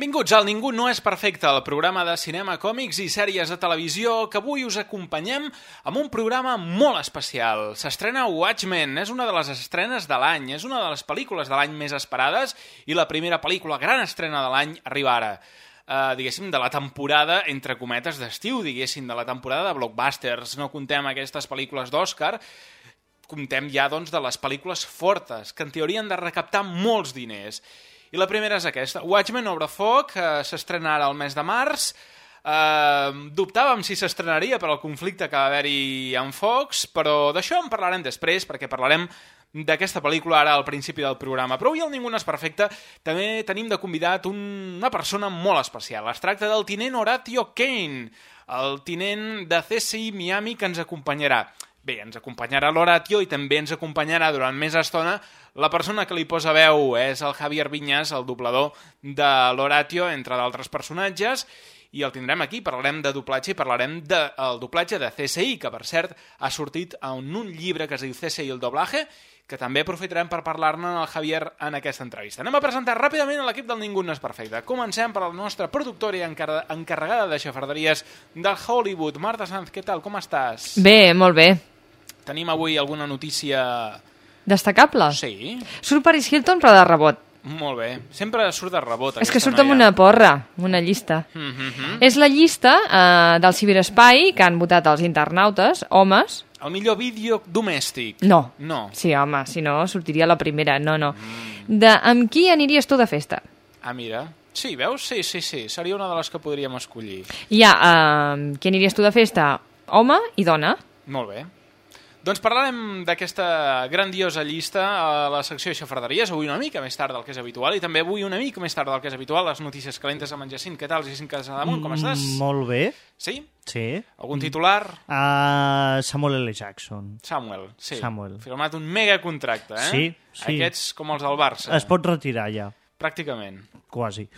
Benvinguts al Ningú no és perfecte, el programa de cinema, còmics i sèries de televisió que avui us acompanyem amb un programa molt especial. S'estrena Watchmen, és una de les estrenes de l'any, és una de les pel·lícules de l'any més esperades i la primera pel·lícula, gran estrena de l'any, arriba ara. Uh, diguéssim, de la temporada, entre cometes, d'estiu, diguéssim, de la temporada de blockbusters. No contem aquestes pel·lícules d'Oscar, comptem ja, doncs, de les pel·lícules fortes, que en teoria han de recaptar molts diners. I la primera és aquesta. Watchmen, Obre Foc, eh, s'estrena ara al mes de març. Eh, dubtàvem si s'estrenaria per al conflicte que va haver-hi amb Fox, però d'això en parlarem després, perquè parlarem d'aquesta pel·lícula ara al principi del programa. Però avui el Ningú no és perfecte també tenim de convidat un, una persona molt especial. Es tracta del tinent Horatio Kane, el tinent de CSI Miami que ens acompanyarà. Bé, ens acompanyarà l'Horatio i també ens acompanyarà durant més estona la persona que li posa veu és el Javier Vinyas, el doblador de l'Horatio, entre d'altres personatges, i el tindrem aquí, parlarem de doblatge i parlarem del de, doblatge de CSI, que per cert ha sortit en un llibre que es diu CSI el doblaje, que també aprofitarem per parlar-ne al Javier en aquesta entrevista. Anem a presentar ràpidament l'equip del Ningú no és perfecte. Comencem per la nostra productora i encarregada de xafarderies del Hollywood. Marta Sanz, què tal? Com estàs? Bé, molt bé. Tenim avui alguna notícia... Destacable? Sí. Surt Paris Hilton, però de rebot. Molt bé. Sempre surt de rebot. És que surt noia. amb una porra, una llista. Mm -hmm. És la llista eh, del ciberespai que han votat els internautes, homes. El millor vídeo domèstic. No. No. Sí, home, si no, sortiria la primera. No, no. Mm. De amb qui aniries tu de festa? Ah, mira. Sí, veus? Sí, sí, sí. Seria una de les que podríem escollir. Hi ha, eh, qui aniries tu de festa? Home i dona. Molt bé. Doncs parlarem d'aquesta grandiosa llista a la secció de xafarderies, avui una mica més tard del que és habitual, i també avui una mica més tard del que és habitual, les notícies calentes amb en Jacint. Què tal, Jacint Casademunt, com estàs? Mm, molt bé. Sí? Sí. Algun titular? Uh, Samuel L. Jackson. Samuel, sí. Samuel. Firmat un mega contracte, eh? Sí, sí. Aquests com els del Barça. Es pot retirar ja. Pràcticament. Quasi.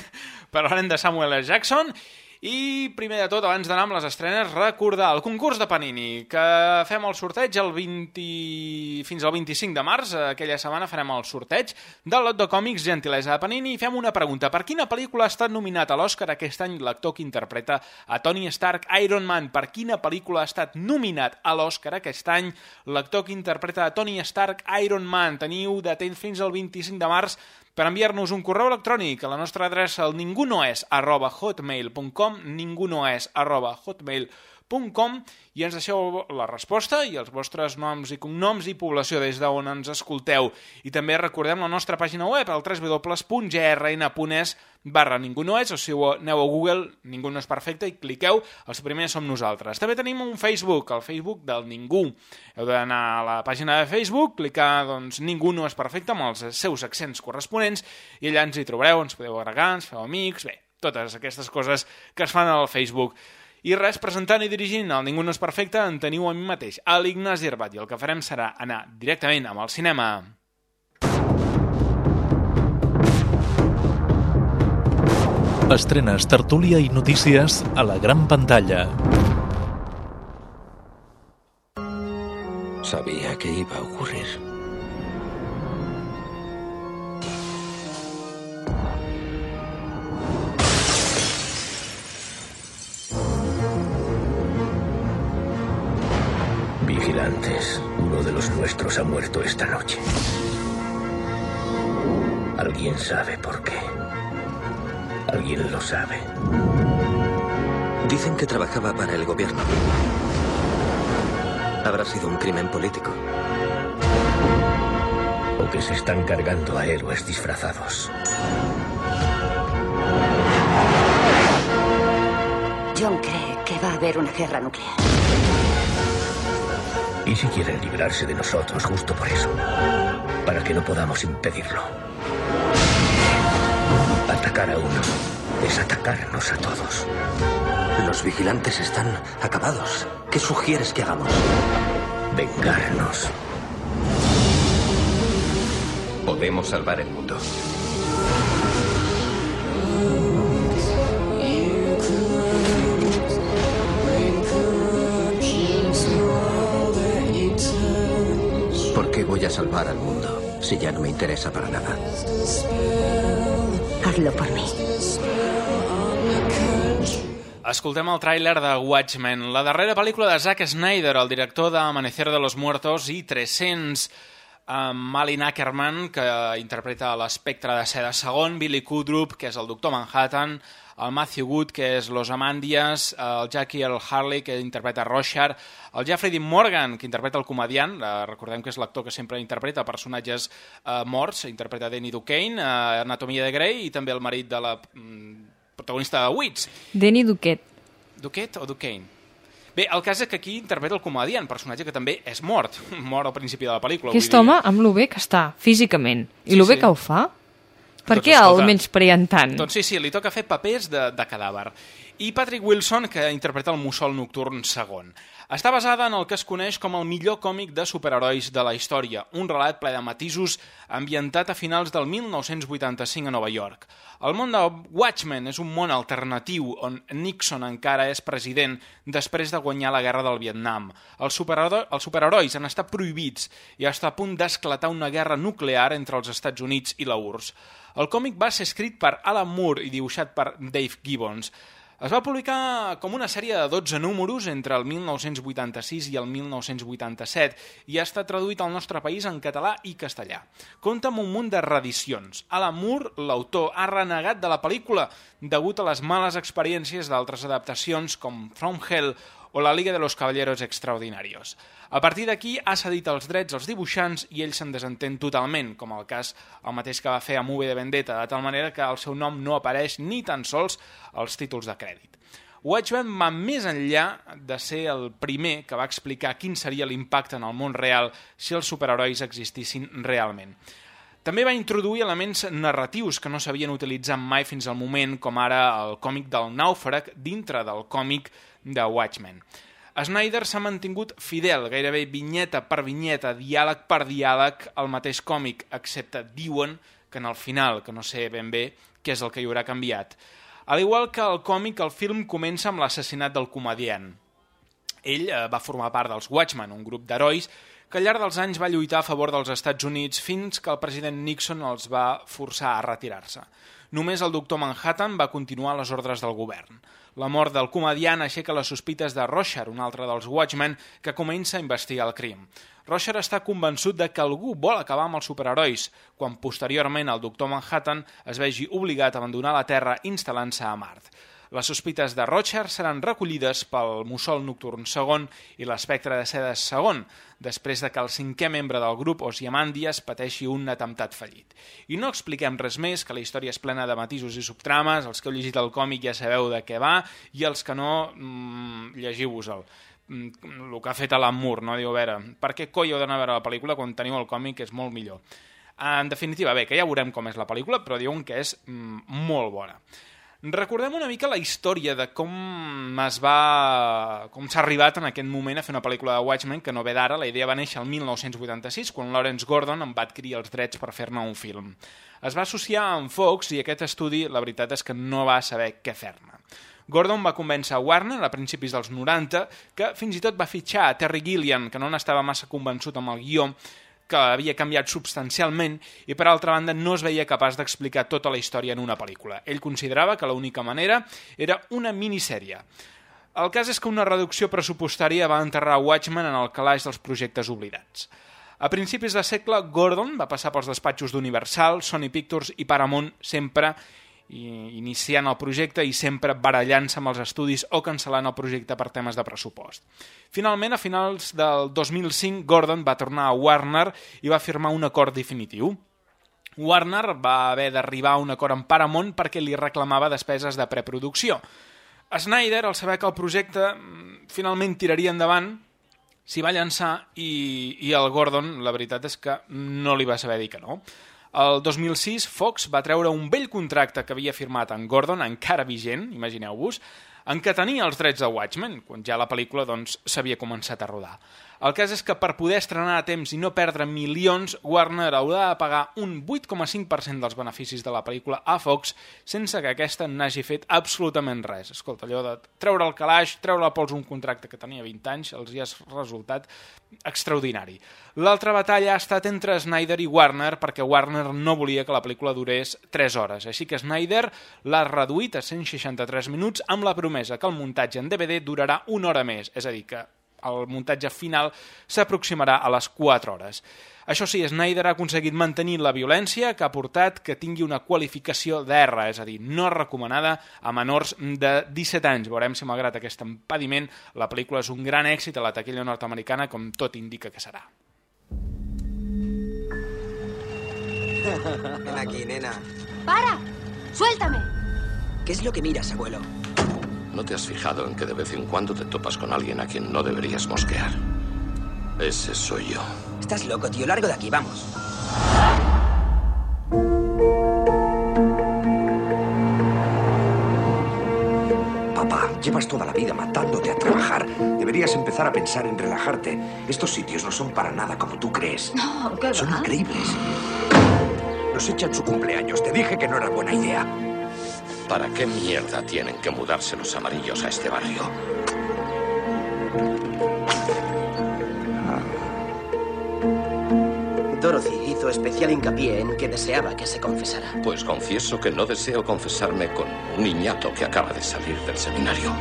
Parlarem de Samuel L. Jackson i primer de tot, abans d'anar amb les estrenes, recordar el concurs de Panini, que fem el sorteig el 20... fins al 25 de març, aquella setmana farem el sorteig del lot de còmics Gentilesa de Panini i fem una pregunta. Per quina pel·lícula ha estat nominat a l'Oscar aquest any l'actor que interpreta a Tony Stark Iron Man? Per quina pel·lícula ha estat nominat a l'Oscar aquest any l'actor que interpreta a Tony Stark Iron Man? Teniu de temps fins al 25 de març per enviar-nos un correu electrònic a la nostra adreça al ningunoes arroba hotmail.com ningunoes arroba hotmail.com i ens deixeu la resposta i els vostres noms i cognoms i població des d'on ens escolteu. I també recordem la nostra pàgina web, el www.grn.es barra ningú no és, o si aneu a Google, ningú no és perfecte, i cliqueu, els primers som nosaltres. També tenim un Facebook, el Facebook del Ningú. Heu d'anar a la pàgina de Facebook, clicar, doncs, Ningú no és perfecte, amb els seus accents corresponents, i allà ens hi trobareu, ens podeu agregar, ens feu amics, bé, totes aquestes coses que es fan al Facebook. I res, presentant i dirigint el Ningú no és perfecte, en teniu a mi mateix, a l'Ignasi Herbat, i el que farem serà anar directament amb el cinema. Estrenes, tertúlia i notícies a la gran pantalla. Sabía que iba a ocurrir. Vigilantes, uno de los nuestros ha muerto esta noche. ¿Alguien sabe por qué? ¿Alguien lo sabe? Dicen que trabajaba para el gobierno. Habrá sido un crimen político. O que se están cargando a héroes disfrazados. John cree que va a haber una guerra nuclear. ¿Y si quieren librarse de nosotros justo por eso? Para que no podamos impedirlo. Atacar a uno es atacarnos a todos. Los vigilantes están acabados. ¿Qué sugieres que hagamos? Vengarnos. Podemos salvar el mundo. Voy a salvar al mundo si ya no me interesa para nada? Hazlo por mí. Escoltem el tràiler de Watchmen, la darrera pel·lícula de Zack Snyder, el director d'Amanecer de los Muertos i 300, amb Malin Ackerman, que interpreta l'espectre de seda segon, Billy Kudrup, que és el doctor Manhattan, el Matthew Wood, que és Los Amandias, el Jackie L. Harley, que interpreta Rorschach, el Jeffrey Dean Morgan, que interpreta el comediant, eh, recordem que és l'actor que sempre interpreta personatges eh, morts, interpreta Danny Duquesne, eh, Anatomia de Grey, i també el marit de la mm, protagonista de Wits, Denny Duquet. Duquet o Duquesne? Bé, el cas és que aquí interpreta el comediant, personatge que també és mort, mort al principi de la pel·lícula. Aquest home, amb lo bé que està, físicament, i Sí, lo bé sí. que ho fa, per Doncs què escolta, el menyspreen tant? Doncs sí, sí, li toca fer papers de, de cadàver. I Patrick Wilson, que interpreta el mussol nocturn segon. Està basada en el que es coneix com el millor còmic de superherois de la història, un relat ple de matisos ambientat a finals del 1985 a Nova York. El món de Watchmen és un món alternatiu on Nixon encara és president després de guanyar la guerra del Vietnam. Els, superhero els superherois han estat prohibits i està a punt d'esclatar una guerra nuclear entre els Estats Units i la URSS. El còmic va ser escrit per Alan Moore i dibuixat per Dave Gibbons. Es va publicar com una sèrie de 12 números entre el 1986 i el 1987 i ha estat traduït al nostre país en català i castellà. Compta amb un munt de reedicions. Alan Moore, l'autor, ha renegat de la pel·lícula degut a les males experiències d'altres adaptacions com From Hell o la Liga de los Caballeros Extraordinarios. A partir d'aquí ha cedit els drets als dibuixants i ell se'n desentén totalment, com el cas el mateix que va fer amb V de Vendetta, de tal manera que el seu nom no apareix ni tan sols als títols de crèdit. Watchmen va més enllà de ser el primer que va explicar quin seria l'impacte en el món real si els superherois existissin realment. També va introduir elements narratius que no s'havien utilitzat mai fins al moment, com ara el còmic del nàufrag dintre del còmic de Watchmen. Snyder s'ha mantingut fidel, gairebé vinyeta per vinyeta, diàleg per diàleg, al mateix còmic, excepte diuen que en el final, que no sé ben bé què és el que hi haurà canviat. Al igual que el còmic, el film comença amb l'assassinat del comediant. Ell eh, va formar part dels Watchmen, un grup d'herois que al llarg dels anys va lluitar a favor dels Estats Units fins que el president Nixon els va forçar a retirar-se. Només el doctor Manhattan va continuar les ordres del govern. La mort del comediant aixeca les sospites de Rorschach, un altre dels Watchmen, que comença a investigar el crim. Rorschach està convençut de que algú vol acabar amb els superherois, quan posteriorment el doctor Manhattan es vegi obligat a abandonar la Terra instal·lant-se a Mart. Les sospites de Rorschach seran recollides pel mussol nocturn segon i l'espectre de sedes segon, després de que el cinquè membre del grup, Osiamandias, pateixi un atemptat fallit. I no expliquem res més, que la història és plena de matisos i subtrames, els que heu llegit el còmic ja sabeu de què va, i els que no, mmm, llegiu-vos-el mm, el que ha fet Alan Moore, no? Diu, a veure, per què coi heu d'anar a veure la pel·lícula quan teniu el còmic és molt millor? En definitiva, bé, que ja veurem com és la pel·lícula, però diuen que és mm, molt bona. Recordem una mica la història de com es va... com s'ha arribat en aquest moment a fer una pel·lícula de Watchmen, que no ve d'ara, la idea va néixer el 1986, quan Lawrence Gordon en va adquirir els drets per fer-ne un film. Es va associar amb Fox i aquest estudi, la veritat és que no va saber què fer-ne. Gordon va convèncer a Warner a principis dels 90 que fins i tot va fitxar a Terry Gilliam, que no n'estava massa convençut amb el guió, que havia canviat substancialment i per altra banda no es veia capaç d'explicar tota la història en una pel·lícula. Ell considerava que l'única manera era una minissèrie. El cas és que una reducció pressupostària va enterrar Watchmen en el calaix dels projectes oblidats. A principis de segle, Gordon va passar pels despatxos d'Universal, Sony Pictures i Paramount sempre i iniciant el projecte i sempre barallant-se amb els estudis o cancel·lant el projecte per temes de pressupost. Finalment, a finals del 2005, Gordon va tornar a Warner i va firmar un acord definitiu. Warner va haver d'arribar a un acord amb Paramount perquè li reclamava despeses de preproducció. Snyder, al saber que el projecte mm, finalment tiraria endavant, s'hi va llançar i, i el Gordon, la veritat és que no li va saber dir que no. El 2006, Fox va treure un vell contracte que havia firmat en Gordon, encara vigent, imagineu-vos, en què tenia els drets de Watchmen, quan ja la pel·lícula doncs, s'havia doncs, començat a rodar. El cas és que per poder estrenar a temps i no perdre milions, Warner haurà de pagar un 8,5% dels beneficis de la pel·lícula a Fox sense que aquesta n'hagi fet absolutament res. Escolta, allò de treure el calaix, treure a pols un contracte que tenia 20 anys, els hi ha resultat extraordinari. L'altra batalla ha estat entre Snyder i Warner perquè Warner no volia que la pel·lícula durés 3 hores, així que Snyder l'ha reduït a 163 minuts amb la promesa que el muntatge en DVD durarà una hora més, és a dir, que el muntatge final s'aproximarà a les 4 hores. Això sí, Snyder ha aconseguit mantenir la violència que ha portat que tingui una qualificació d'R, és a dir, no recomanada a menors de 17 anys. Veurem si, malgrat aquest empadiment, la pel·lícula és un gran èxit a la taquilla nord-americana, com tot indica que serà. Ven aquí, nena. ¡Para! ¡Suéltame! ¿Qué es lo que miras, abuelo? ¿No te has fijado en que de vez en cuando te topas con alguien a quien no deberías mosquear? Ese soy yo. Estás loco, tío. Largo de aquí, vamos. Papá, llevas toda la vida matándote a trabajar. Deberías empezar a pensar en relajarte. Estos sitios no son para nada como tú crees. No, ¿qué Son va? increíbles. Nos echan su cumpleaños. Te dije que no era buena idea. ¿Para qué mierda tienen que mudarse los amarillos a este barrio? Dorothy hizo especial hincapié en que deseaba que se confesara. Pues confieso que no deseo confesarme con un niñato que acaba de salir del seminario.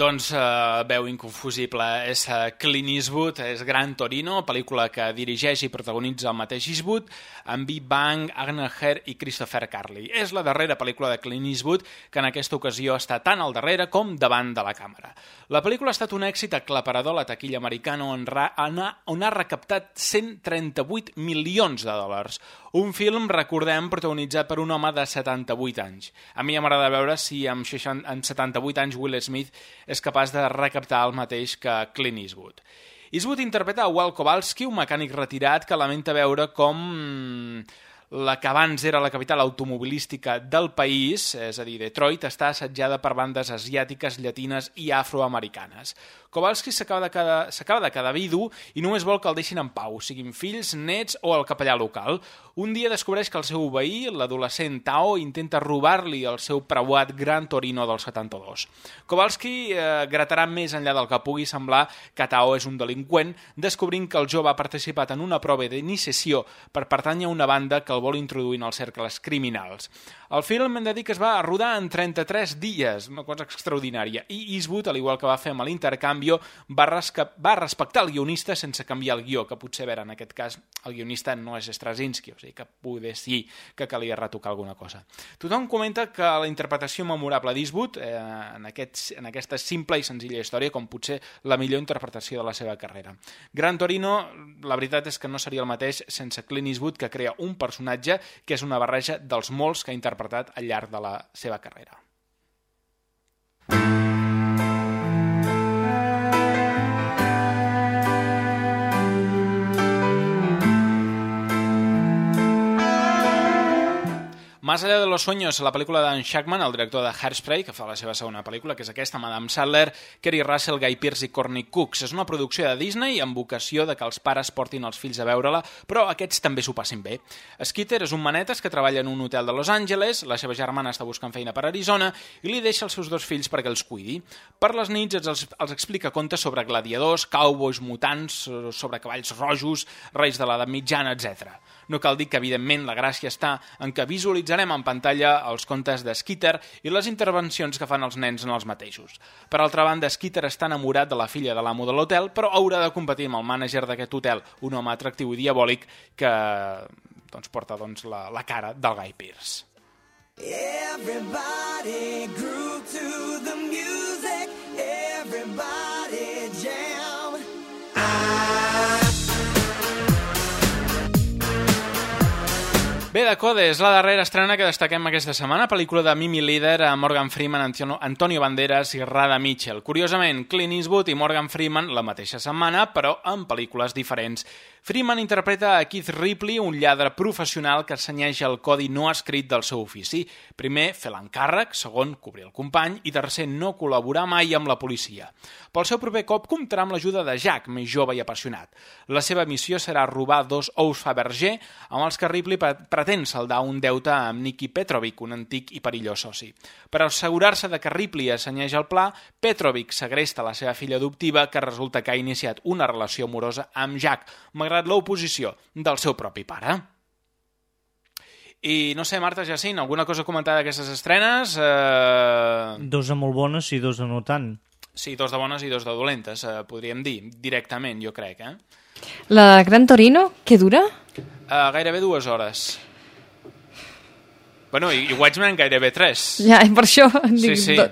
Doncs uh, veu inconfusible, és uh, Clint Eastwood, és Gran Torino, pel·lícula que dirigeix i protagonitza el mateix Eastwood, amb Big Bang, Agner Her i Christopher Carley. És la darrera pel·lícula de Clint Eastwood que en aquesta ocasió està tant al darrere com davant de la càmera. La pel·lícula ha estat un èxit aclaparador a la taquilla americana on, ra, on, ha, on ha recaptat 138 milions de dòlars. Un film, recordem, protagonitzat per un home de 78 anys. A mi m'agrada veure si amb, 60, amb 78 anys Will Smith és capaç de recaptar el mateix que Clint Eastwood. Eastwood interpreta a Walt Kowalski, un mecànic retirat que lamenta veure com la que abans era la capital automobilística del país, és a dir, Detroit, està assetjada per bandes asiàtiques, llatines i afroamericanes. Kowalski s'acaba de, de quedar vidu i només vol que el deixin en pau, siguin fills, nets o el capellà local. Un dia descobreix que el seu veí, l'adolescent Tao, intenta robar-li el seu preuat Gran Torino del 72. Kowalski eh, gratarà més enllà del que pugui semblar que Tao és un delinqüent, descobrint que el jove ha participat en una prova d'iniciació per pertànyer a una banda que el vol introduir en els cercles criminals. El film hem de dir que es va rodar en 33 dies, una cosa extraordinària, i Eastwood, al igual que va fer amb l'Intercanvio, va, va respectar el guionista sense canviar el guió, que potser, a veure, en aquest cas, el guionista no és Straczynski, o sigui que poder sí que calia retocar alguna cosa. Tothom comenta que la interpretació memorable d'Eastwood, eh, en, aquest, en aquesta simple i senzilla història, com potser la millor interpretació de la seva carrera. Gran Torino, la veritat és que no seria el mateix sense Clint Eastwood, que crea un personatge que és una barreja dels molts que ha interpretat al llarg de la seva carrera. Más allá de los sueños, la pel·lícula d'en Shackman, el director de Hairspray, que fa la seva segona pel·lícula, que és aquesta, amb Adam Sandler, Kerry Russell, Guy Pearce i Courtney Cooks. És una producció de Disney amb vocació de que els pares portin els fills a veure-la, però aquests també s'ho passin bé. Skeeter és un manetes que treballa en un hotel de Los Angeles, la seva germana està buscant feina per Arizona i li deixa els seus dos fills perquè els cuidi. Per les nits els, els explica contes sobre gladiadors, cowboys, mutants, sobre cavalls rojos, reis de l'edat mitjana, etc. No cal dir que, evidentment, la gràcia està en que visualitzarem en pantalla els contes de Skeeter i les intervencions que fan els nens en els mateixos. Per altra banda, Skeeter està enamorat de la filla de l'amo de l'hotel, però haurà de competir amb el mànager d'aquest hotel, un home atractiu i diabòlic que doncs, porta doncs, la, la cara del Guy Pearce. Everybody grew to the music, everybody jam. I Bé, de Code és la darrera estrena que destaquem aquesta setmana, pel·lícula de Mimi Líder, Morgan Freeman, Antonio, Antonio Banderas i Rada Mitchell. Curiosament, Clint Eastwood i Morgan Freeman la mateixa setmana, però en pel·lícules diferents. Freeman interpreta a Keith Ripley, un lladre professional que assenyeix el codi no escrit del seu ofici. Primer, fer l'encàrrec, segon, cobrir el company i tercer, no col·laborar mai amb la policia. Pel seu proper cop comptarà amb l'ajuda de Jack, més jove i apassionat. La seva missió serà robar dos ous Fabergé amb els que Ripley pretén saldar un deute amb Nicky Petrovic, un antic i perillós soci. Per assegurar-se de que Ripley assenyeix el pla, Petrovic segresta la seva filla adoptiva que resulta que ha iniciat una relació amorosa amb Jack, malgrat l'oposició del seu propi pare. I no sé, Marta Jacint, alguna cosa a comentar d'aquestes estrenes? Eh... Dos de molt bones i dos de no tant. Sí, dos de bones i dos de dolentes, eh, podríem dir, directament, jo crec, eh? La Gran Torino, què dura? Uh, gairebé dues hores. Bueno, i, i Watchmen gairebé tres. Ja, per això Sí, dic, sí. do,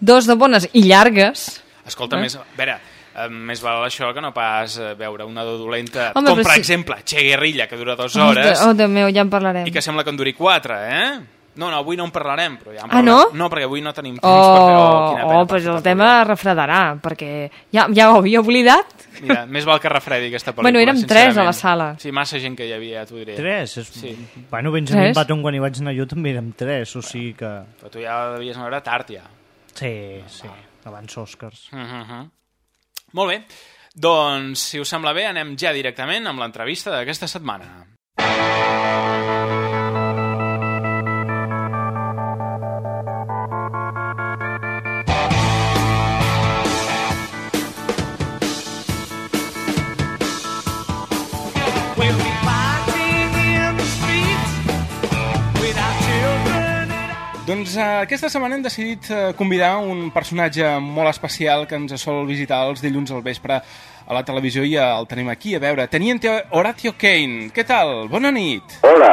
dos de bones i llargues. Escolta, Eh? més, a veure, eh, més val això que no pas eh, veure una de dolenta, Home, com per sí. exemple Che Guerrilla, que dura dues Oh, hores, de, oh, Déu meu, ja en parlarem. i que sembla que en duri quatre, eh? No, no, avui no en parlarem, però ja en Ah, parlarem. no? No, perquè avui no tenim temps per fer... Oh, quina pena, oh, però el tema refredarà, perquè ja, ja ho havia oblidat. Mira, més val que refredi aquesta pel·lícula, Bueno, érem tres a la sala. Sí, massa gent que hi havia, t'ho diré. Tres? És... Sí. Bueno, Benjamin Tres? Button, quan hi vaig anar jo, també érem tres, o sigui que... Però tu ja devies anar tard, ja. Sí, sí, abans Oscars. Uh -huh. Molt bé. Doncs, si us sembla bé, anem ja directament amb l'entrevista d'aquesta setmana. We'll Doncs eh, aquesta setmana hem decidit eh, convidar un personatge molt especial que ens sol visitar els dilluns al vespre a la televisió i el tenim aquí a veure. Teniente Horatio Kane, què tal? Bona nit. Hola,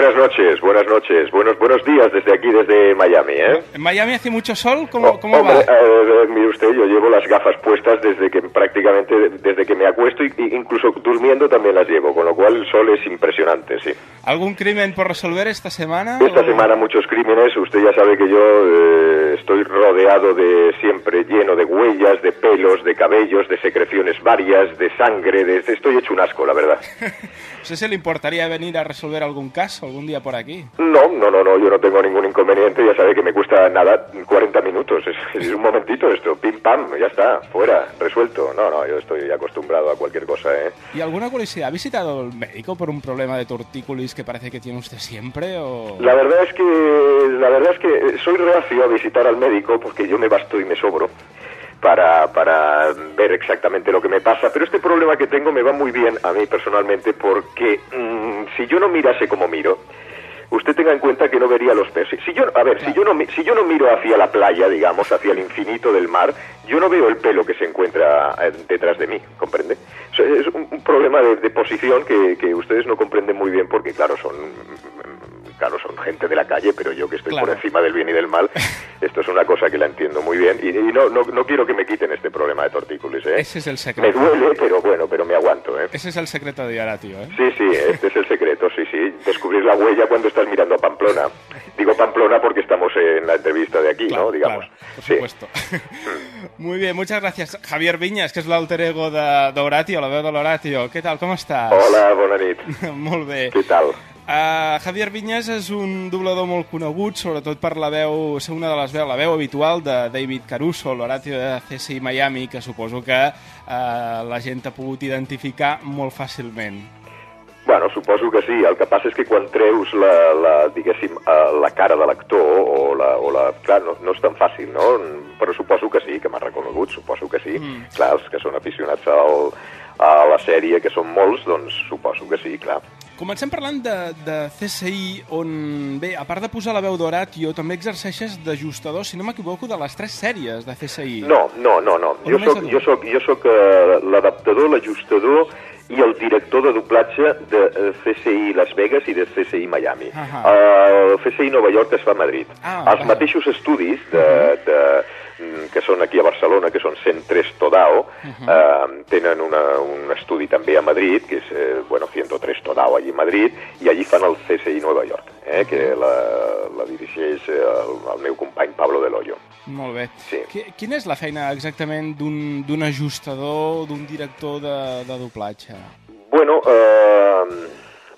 buenas noches, buenas noches, buenos buenos días desde aquí, desde Miami, ¿eh? ¿En Miami hace mucho sol? ¿Cómo, cómo Hombre, va? eh, mire usted, yo llevo las gafas puestas desde que prácticamente desde que me acuesto y, y incluso durmiendo también las llevo, con lo cual el sol es impresionante, sí. ¿Algún crimen por resolver esta semana? Esta o- semana muchos crímenes, usted ya sabe que yo eh, estoy rodeado de siempre lleno de huellas, de pelos, de cabellos, de secreciones varias, de sangre, de, estoy hecho un asco, la verdad. No sé si le importaría venir a resolver algún caso algún día por aquí. No, no, no, no, yo no tengo ningún inconveniente, ya sabe que me cuesta nada, 40 minutos, es, es un momentito esto, pim pam, ya está, fuera, resuelto. No, no, yo estoy acostumbrado a cualquier cosa, ¿eh? ¿Y alguna curiosidad? ¿Ha visitado el médico por un problema de tortícolis que parece que tiene usted siempre? O... La verdad es que, la verdad es que soy reacio a visitar al médico porque yo me basto y me sobro para, para ver exactamente lo que me pasa, pero este problema que tengo me va muy bien a mí personalmente porque mm, si yo no mirase como miro, usted tenga en cuenta que no vería los peces. Si yo, a ver, si yo no si yo no miro hacia la playa, digamos, hacia el infinito del mar, yo no veo el pelo que se encuentra eh, detrás de mí, ¿comprende? Es un problema de, de posición que, que ustedes no comprenden muy bien porque, claro, son claro, son gente de la calle, pero yo que estoy por encima del bien y del mal, esto es una cosa que la entiendo muy bien y, y no, no, no quiero que me quiten este problema de tortícolis, ¿eh? Ese es el Me secreto. duele, pero bueno, pero me aguanto, ¿eh? Ese es el secreto de Horatio, ¿eh? Sí, sí, este es el secreto, sí, sí. Descubrir la huella cuando estás mirando a Pamplona. Digo Pamplona porque estamos en la entrevista de aquí, ¿no? Digamos. Por Sí. supuesto. Muy bien, muchas gracias. Javier Viñas, que és l'alter ego de- d'Horatio, la veu de l'Horatio. Què tal, com estàs? Hola, bona nit. molt bé. Què tal? Uh, Javier Vinyes és un doblador molt conegut, sobretot per la veu, ser una de les veus, la veu habitual de David Caruso, l'Horatio de CSI Miami, que suposo que uh, la gent ha pogut identificar molt fàcilment. Bueno, suposo que sí. El que passa és que quan treus la, la diguéssim, eh, la cara de l'actor o la... O la clar, no, no és tan fàcil, no? Però suposo que sí, que m'ha reconegut, suposo que sí. Mm. Clar, els que són aficionats al, a la sèrie, que són molts, doncs suposo que sí, clar. Comencem parlant de, de CSI, on, bé, a part de posar la veu d'Horatio, també exerceixes d'ajustador, si no m'equivoco, de les tres sèries de CSI. No, no, no, no. O Jo soc, de jo soc, jo soc uh, l'adaptador, l'ajustador i el director de doblatge de uh, CSI Las Vegas i de CSI Miami. Uh, el CSI Nova York es fa a Madrid. Ah, Els vaja. mateixos estudis de, de, que són aquí a Barcelona, que són 103 Todao, uh tenen una, un estudi també a Madrid, que és, eh, bueno, 103 Todao allí a Madrid, i allí fan el CSI Nova York, eh, que la, la dirigeix el, el meu company Pablo Del Hoyo. Molt bé. Sí. Qui- Quina és la feina exactament d'un d'un ajustador, d'un director de, de doblatge? Bueno, eh,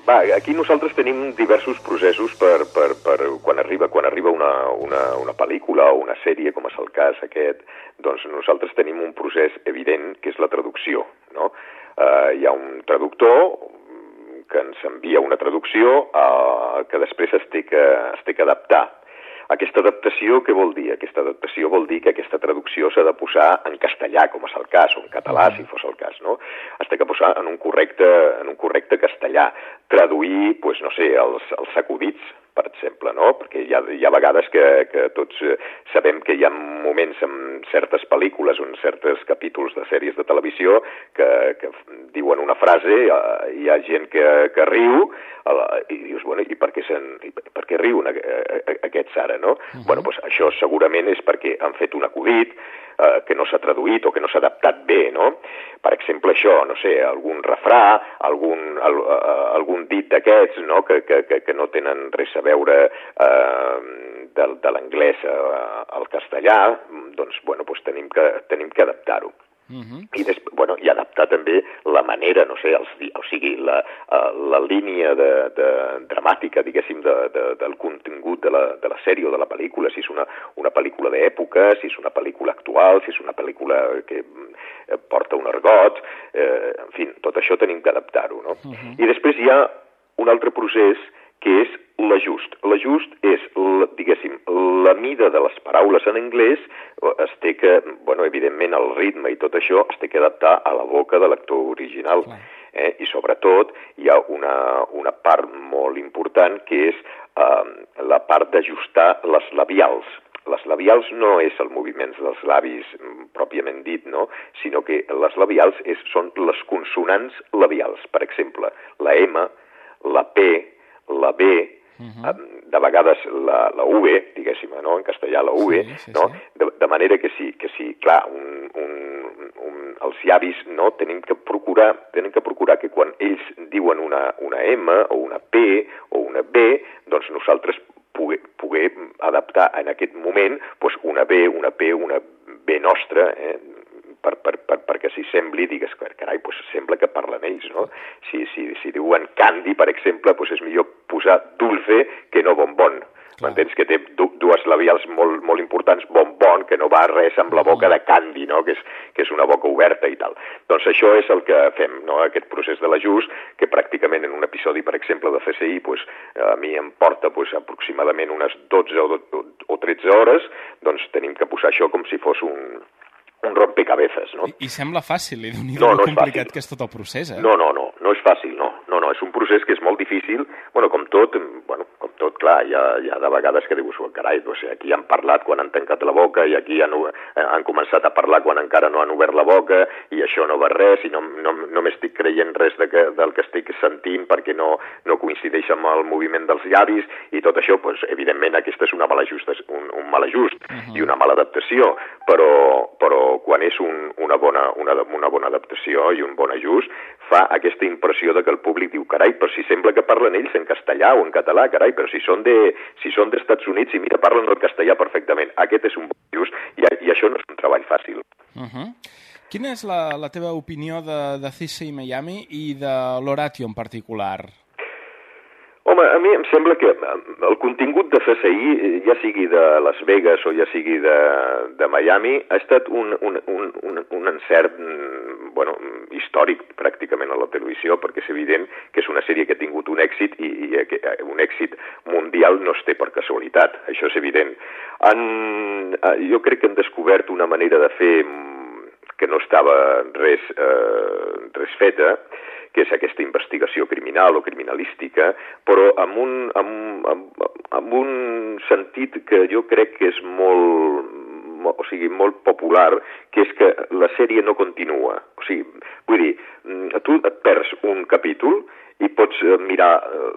va, aquí nosaltres tenim diversos processos per, per, per quan arriba, quan arriba una, una, una pel·lícula o una sèrie, com és el cas aquest, doncs nosaltres tenim un procés evident que és la traducció, no? Eh, hi ha un traductor que ens envia una traducció eh, que després es té que, es té que adaptar. Aquesta adaptació, què vol dir? Aquesta adaptació vol dir que aquesta traducció s'ha de posar en castellà, com és el cas, o en català, si fos el cas, no? Té que posar en un correcte, en un correcte castellà. Traduir, pues, no sé, els, els acudits, per exemple, no? Perquè hi ha, hi ha vegades que, que tots eh, sabem que hi ha moments en certes pel·lícules o en certs capítols de sèries de televisió que, que diuen una frase, eh, hi ha gent que, que riu, eh, i dius, bueno, i per què, se'n, i per què riuen aquests ara, no? Uh -huh. Bueno, doncs això segurament és perquè han fet un acudit eh, que no s'ha traduït o que no s'ha adaptat bé, no? Per exemple, això, no sé, algun refrà, algun, al, algun dit d'aquests, no?, que, que, que, que no tenen res a veure eh, de, de l'anglès eh, al castellà, doncs, bueno, doncs tenim que, tenim que adaptar-ho. Uh -huh. I, des, bueno, i adaptar també la manera, no sé, els, o sigui, la, eh, la línia de, de, dramàtica, diguéssim, de, de, del contingut de la, de la sèrie o de la pel·lícula, si és una, una pel·lícula d'època, si és una pel·lícula actual, si és una pel·lícula que eh, porta un argot, eh, en fi, tot això tenim que adaptar-ho, no? Uh -huh. I després hi ha un altre procés que és l'ajust. L'ajust és, la, diguéssim, la mida de les paraules en anglès es té que, bueno, evidentment el ritme i tot això es té que adaptar a la boca de l'actor original. Eh? I sobretot hi ha una, una part molt important que és eh, la part d'ajustar les labials. Les labials no és el moviment dels labis mm, pròpiament dit, no? sinó que les labials és, són les consonants labials. Per exemple, la M, la P, la B, Uh -huh. de vegades la, la V, diguéssim, no? en castellà la V, Sí, sí, no? sí. De, de manera que sí, que sí, clar, un, un, un, els llavis no? tenim que procurar tenim que procurar que quan ells diuen una, una M o una P o una B, doncs nosaltres poder, poder adaptar en aquest moment doncs una B, una P, una B nostra, eh? Per, per, per, perquè si sembli, digues, carai, doncs sembla que parlen ells, no? Si, si, si diuen candy, per exemple, doncs és millor posar dulce que no bonbon. M'entens? Que té du dues labials molt, molt importants, bonbon, que no va res amb la boca de candy, no? Que és, que és una boca oberta i tal. Doncs això és el que fem, no? Aquest procés de l'ajust, que pràcticament en un episodi, per exemple, de CSI, doncs, a mi em porta doncs, aproximadament unes 12 o, do- o 13 hores, doncs tenim que posar això com si fos un, un rompecabezas, no? I sembla fàcil, i déu nhi No, no complicat fàcil. que és tot el procés, eh? No, no, no, no és fàcil, no. No, és un procés que és molt difícil. Bueno, com tot, bueno, com tot, clar, hi ha, hi ha de vegades que dius, "Oh, carai, doncs aquí han parlat quan han tancat la boca i aquí han, eh, han començat a parlar quan encara no han obert la boca i això no va res i no, no, no m'estic creient res de que, del que estic sentint perquè no, no coincideix amb el moviment dels llavis i tot això, doncs, evidentment, aquesta és una mala just, un, un mal ajust uh -huh. i una mala adaptació, però, però quan és un, una, bona, una, una bona adaptació i un bon ajust, fa aquesta impressió de que el públic diu, carai, però si sembla que parlen ells en castellà o en català, carai, però si són de, si són d'Estats Units i mira, parlen el castellà perfectament. Aquest és un bon ajust i, i això no és un treball fàcil. Uh -huh. Quina és la, la teva opinió de, de CSI Miami i de l'Horatio en particular? Home, a mi em sembla que eh, el contingut de CSI, eh, ja sigui de Las Vegas o ja sigui de, de Miami, ha estat un, un, un, un, un encert mm, bueno, mm, històric pràcticament a la televisió, perquè és evident que és una sèrie que ha tingut un èxit i, i eh, eh, un èxit mundial no es té per casualitat, això és evident. Eh, jo crec que han descobert una manera de fer mm, que no estava res, eh, res feta, que és aquesta investigació criminal o criminalística, però amb un, amb, amb, amb un sentit que jo crec que és molt, mo- o sigui, molt popular, que és que la sèrie no continua. O sigui, vull dir, mm, tu et perds un capítol i pots eh, mirar eh,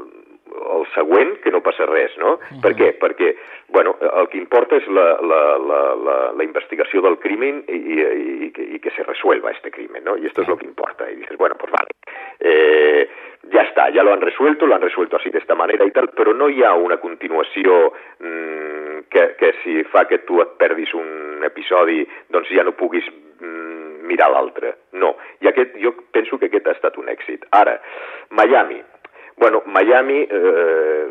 el següent, que no passa res, no? Uh -huh. Per què? Perquè, bueno, el que importa és la, la, la, la, la investigació del crimen i, i, i, que, i que se resuelva este crimen, ¿no? Y esto es lo que importa. Y dices, bueno, pues vale. Eh, ya está, ya lo han resuelto, lo han resuelto así de esta manera i tal, però no hi ha una continuació mm, que, que si fa que tu et perdis un episodi, doncs ja no puguis mm, mirar l'altre. No, i aquest, jo penso que aquest ha estat un èxit. Ara, Miami. Bueno, Miami eh,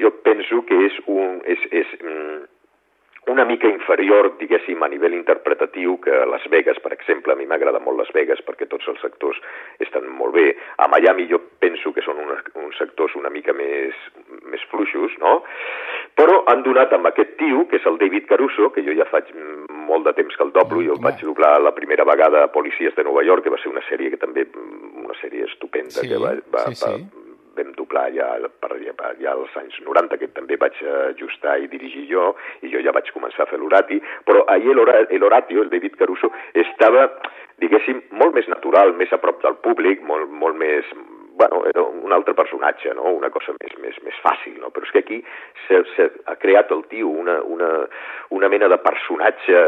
jo penso que és un... És, és, mm, una mica inferior, diguéssim, a nivell interpretatiu que Las Vegas, per exemple. A mi m'agrada molt Las Vegas perquè tots els sectors estan molt bé. A Miami jo penso que són uns, uns sectors una mica més, més fluixos, no? Però han donat amb aquest tio, que és el David Caruso, que jo ja faig molt de temps que el doblo, jo el vaig doblar la primera vegada a Policies de Nova York, que va ser una sèrie que també, una sèrie estupenda, Sí, que va, va, sí, sí. va, vam doblar ja, per, ja als anys 90, que també vaig ajustar i dirigir jo, i jo ja vaig començar a fer l'Horati, però ahir l'Horatio, el David Caruso, estava, diguéssim, molt més natural, més a prop del públic, molt, molt més bueno, era un altre personatge, no? una cosa més, més, més fàcil, no? però és que aquí se, se ha creat el tio una, una, una mena de personatge,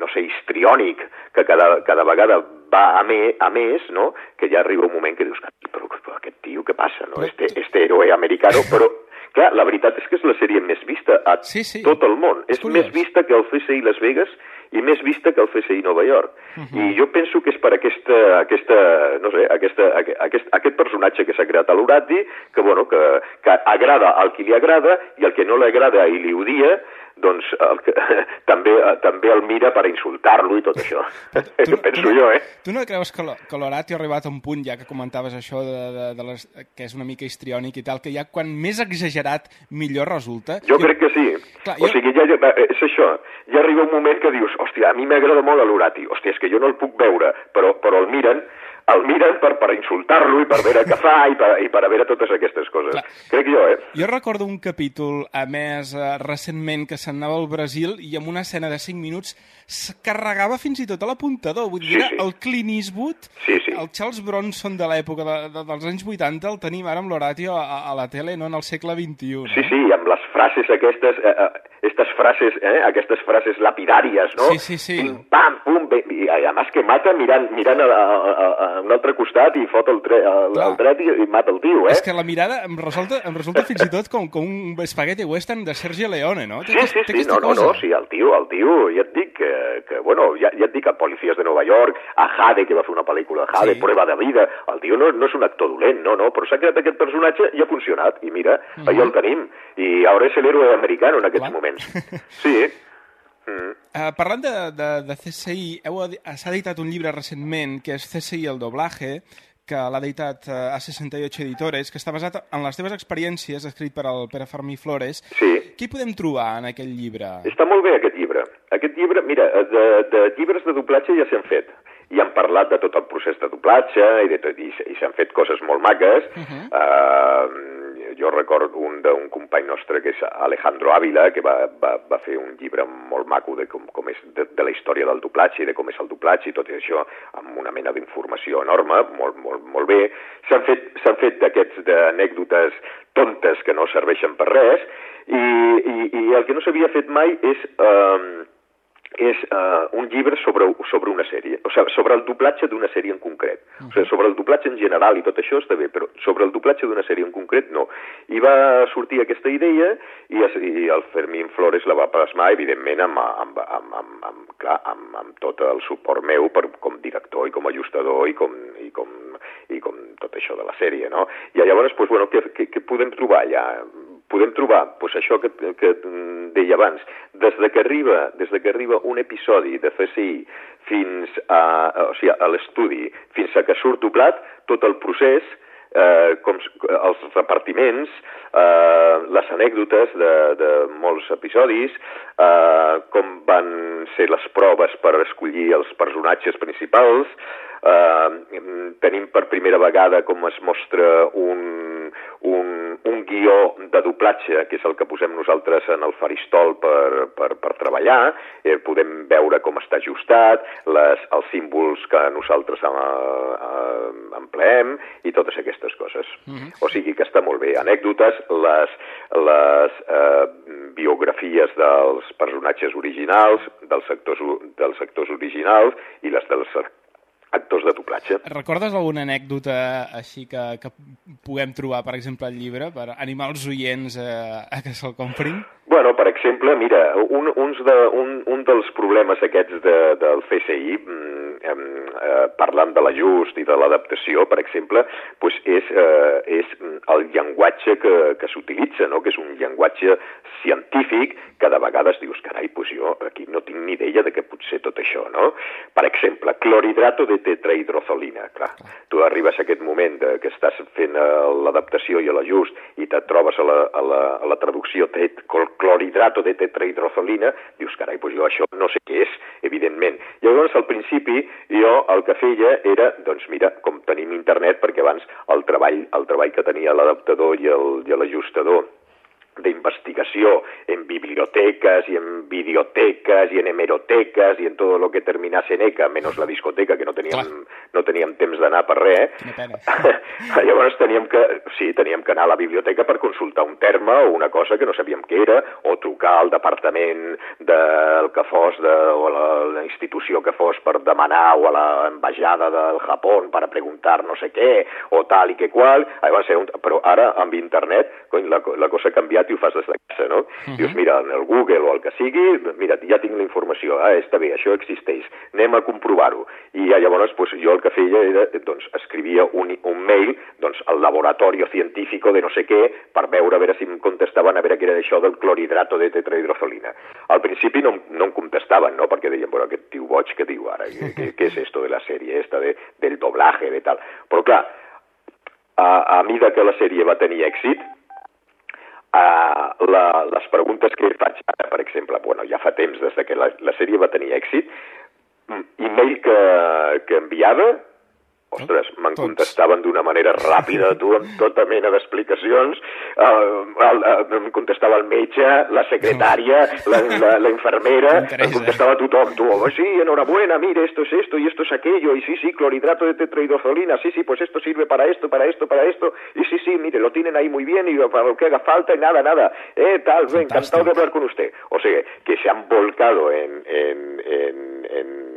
no sé, histriònic, que cada, cada vegada va a, me, a més, no? que ja arriba un moment que dius, però, però aquest tio què passa, no? este, este héroe americano, però clar, la veritat és que és la sèrie més vista a sí, sí. tot el món. És, més vista que el CSI Las Vegas i més vista que el CSI Nova York. Uh -huh. I jo penso que és per aquesta, aquesta no sé, aquesta, aqu- aquest, aquest personatge que s'ha creat a l'Urati, que, bueno, que, que agrada al qui li agrada i el que no li agrada i li odia, doncs el que, també, també el mira per insultar-lo i tot això. Tu, penso no, jo, eh? Tu no creus que, lo- que l'Horatio ha arribat a un punt, ja que comentaves això, de, de, de les, que és una mica histriònic i tal, que ja quan més exagerat millor resulta? Jo crec que sí. Clar, o jo- sigui, ja, ja, és això. Ja arriba un moment que dius, hòstia, a mi m'agrada molt l'Urati. Hòstia, és que jo no el puc veure, però, però el miren el miren per, per insultar-lo i per veure què fa i per, i per a veure totes aquestes coses. Clar. Crec jo, eh? Jo recordo un capítol emès eh, recentment que s'anava al Brasil i amb una escena de 5 minuts es carregava fins i tot a l'apuntador. Vull dir, Sí, sí. el Clint Eastwood, Sí, sí. el Charles Bronson de l'època de, de, dels anys 80, el tenim ara amb l'Horatio a, a la tele, no?, en el segle XXI. No? Sí, sí, amb les frases aquestes, eh, eh, estas frases, eh, aquestes frases lapidàries, no? Sí, sí, sí. Pim, pam, pum, bé, i a més que mata mirant, mirant a, a, a, a un altre costat i fot el, tre, el, el dret i, i mata el tio, eh? És que la mirada em resulta, em resulta fins i tot com, com un spaghetti western de Sergio Leone, no? Té Sí, sí, té sí, no, no, cosa. no, sí, el tio, el tio, ja et dic que, que bueno, ja, ja et dic a Policies de Nova York, a Jade, que va fer una pel·lícula, Jade, Sí. Prueba de Vida, el tio no, no és un actor dolent, no, no, però s'ha creat aquest personatge i ha funcionat, i mira, Mhm. allà el tenim, i ara és l'héroe americano en aquests moments. Sí, mm. Uh, parlant de, de, de CSI, s'ha editat un llibre recentment que és CSI el doblaje, que l'ha editat uh, A68 Editores, que està basat en les teves experiències, escrit per al Pere Fermí Flores. Sí. Què podem trobar en aquell llibre? Està molt bé aquest llibre. Aquest llibre, mira, de, de llibres de doblatge ja s'han fet. I han parlat de tot el procés de doblatge i, de tot, i, i s'han fet coses molt maques. Uh -huh. uh, jo recordo un d'un company nostre que és Alejandro Ávila, que va, va, va fer un llibre molt maco de com, com és de, de la història del doblatge i de com és el doblatge i tot això amb una mena d'informació enorme, molt, molt, molt bé. S'han fet, fet d'aquests d'anècdotes tontes que no serveixen per res i, i, i el que no s'havia fet mai és... Eh, és uh, un llibre sobre, sobre una sèrie, o sigui, sobre el doblatge d'una sèrie en concret. O sigui, sobre el doblatge en general i tot això està bé, però sobre el doblatge d'una sèrie en concret no. I va sortir aquesta idea i, es, i el Fermín Flores la va plasmar, evidentment, amb, amb, amb, amb, amb, clar, amb, amb tot el suport meu per, com director i com ajustador i com, i com, i com tot això de la sèrie, no? I llavors, doncs, bueno, què, què, què podem trobar allà? Podem trobar doncs, això que, que deia abans, des de que arriba, des de que arriba un episodi de CSI fins a, o sigui, a l'estudi, fins a que surt doblat, tot el procés, eh, com els repartiments, eh, les anècdotes de, de molts episodis, eh, com van ser les proves per escollir els personatges principals, eh, tenim per primera vegada com es mostra un, un, un guió de doblatge, que és el que posem nosaltres en el faristol per, per, per treballar, eh, podem veure com està ajustat, les, els símbols que nosaltres eh, eh, empleem i totes aquestes coses. Mhm. O sigui que està molt bé. Anècdotes, les, les eh, biografies dels personatges originals, dels actors, dels actors originals i les dels actors de doblatge. Recordes alguna anècdota així que, que puguem trobar, per exemple, al llibre, per animar els oients a, a que se'l comprin? Bueno, per exemple, mira, un, uns de, un, un dels problemes aquests de, del CSI, mm, eh, parlant de l'ajust i de l'adaptació, per exemple, pues és, eh, és el llenguatge que, que s'utilitza, no? que és un llenguatge científic que de vegades dius, carai, pues jo aquí no tinc ni idea de què pot ser tot això, no? Per exemple, clorhidrato de tetrahidrozolina, clar. Tu arribes a aquest moment de, que estàs fent eh, l'adaptació i l'ajust i te trobes a la, a la, a la traducció tet, clorhidrato de tetrahidrozolina, dius, carai, pues jo això no sé què és, evidentment. Llavors, al principi, jo el que feia era, doncs mira, com tenim internet, perquè abans el treball, el treball que tenia l'adaptador i l'ajustador d'investigació en bibliotecas y en videotecas y en hemerotecas y en todo lo que terminase en ECA, menos la discoteca, que no teníem, no teníem temps d'anar per res. Llavors teníem que, sí, teníem que anar a la biblioteca per consultar un terme o una cosa que no sabíem què era, o trucar al departament del que fos, de, o a la, la institució que fos per demanar, o a l'ambaixada del Japó per a preguntar no sé què, o tal i que qual. Llavors, un, però ara, amb internet, cony, la, la cosa ha canviat i ho fas des de casa, no? Mhm. Dius, mira, en el Google o el que sigui, mira, ja tinc la informació, ah, està bé, això existeix, anem a comprovar-ho. I ja, llavors, pues, jo el que feia era, doncs, escrivia un, un mail doncs, al laboratori científico de no sé què per veure a veure si em contestaven a veure què era això del clorhidrato de tetrahidrozolina. Al principi no, no em contestaven, no?, perquè deien, bueno, aquest tio boig, què diu ara? Què, què, què és esto de la sèrie esta, de, del doblaje, de tal? Però clar, a, a mida que la sèrie va tenir èxit, Uh, la, les preguntes que faig ara, per exemple, bueno, ja fa temps des de que la, la sèrie va tenir èxit, email que, que enviava, ostres, me'n contestaven d'una manera ràpida, tu, amb tota mena d'explicacions, uh, el, uh, em contestava el metge, la secretària, la, la, la infermera, em contestava tothom, tu, oh, sí, enhorabuena, mire, esto es esto y esto es aquello, y sí, sí, clorhidrato de tetrahidrozolina, sí, sí, pues esto sirve para esto, para esto, para esto, y sí, sí, mire, lo tienen ahí muy bien, y para lo que haga falta, y nada, nada, eh, tal, encantado de hablar con usted. O sea, que se han volcado en, en, en, en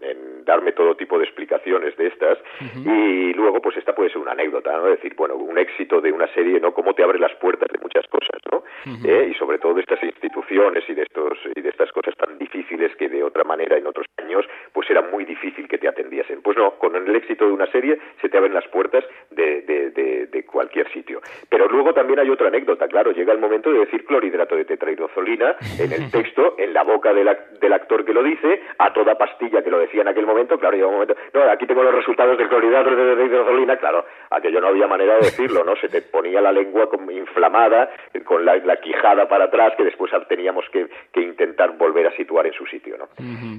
en darme todo tipo de explicaciones de estas y luego pues esta puede ser una anécdota, ¿no? Es decir, bueno, un éxito de una serie, ¿no? Cómo te abre las puertas de muchas cosas, ¿no? ¿Eh? Y sobre todo de estas instituciones y de estos y de estas cosas tan difíciles que de otra manera en otros años pues era muy difícil que te atendiesen. Pues no, con el éxito de una serie se te abren las puertas de, de, de, de cualquier sitio. Pero luego también hay otra anécdota, claro, llega el momento de decir clorhidrato de tetrahidrozolina en el texto, en la boca del, del actor que lo dice, a toda pastilla que lo decía en aquel momento, claro, llega un momento, no, aquí tengo los resultados del clorhidrato de tetrahidrozolina, claro, aquello no había manera de decirlo, ¿no? Se te ponía la lengua como inflamada, con la, la quijada para atrás, que después teníamos que, que intentar volver a situar en su sitio, ¿no?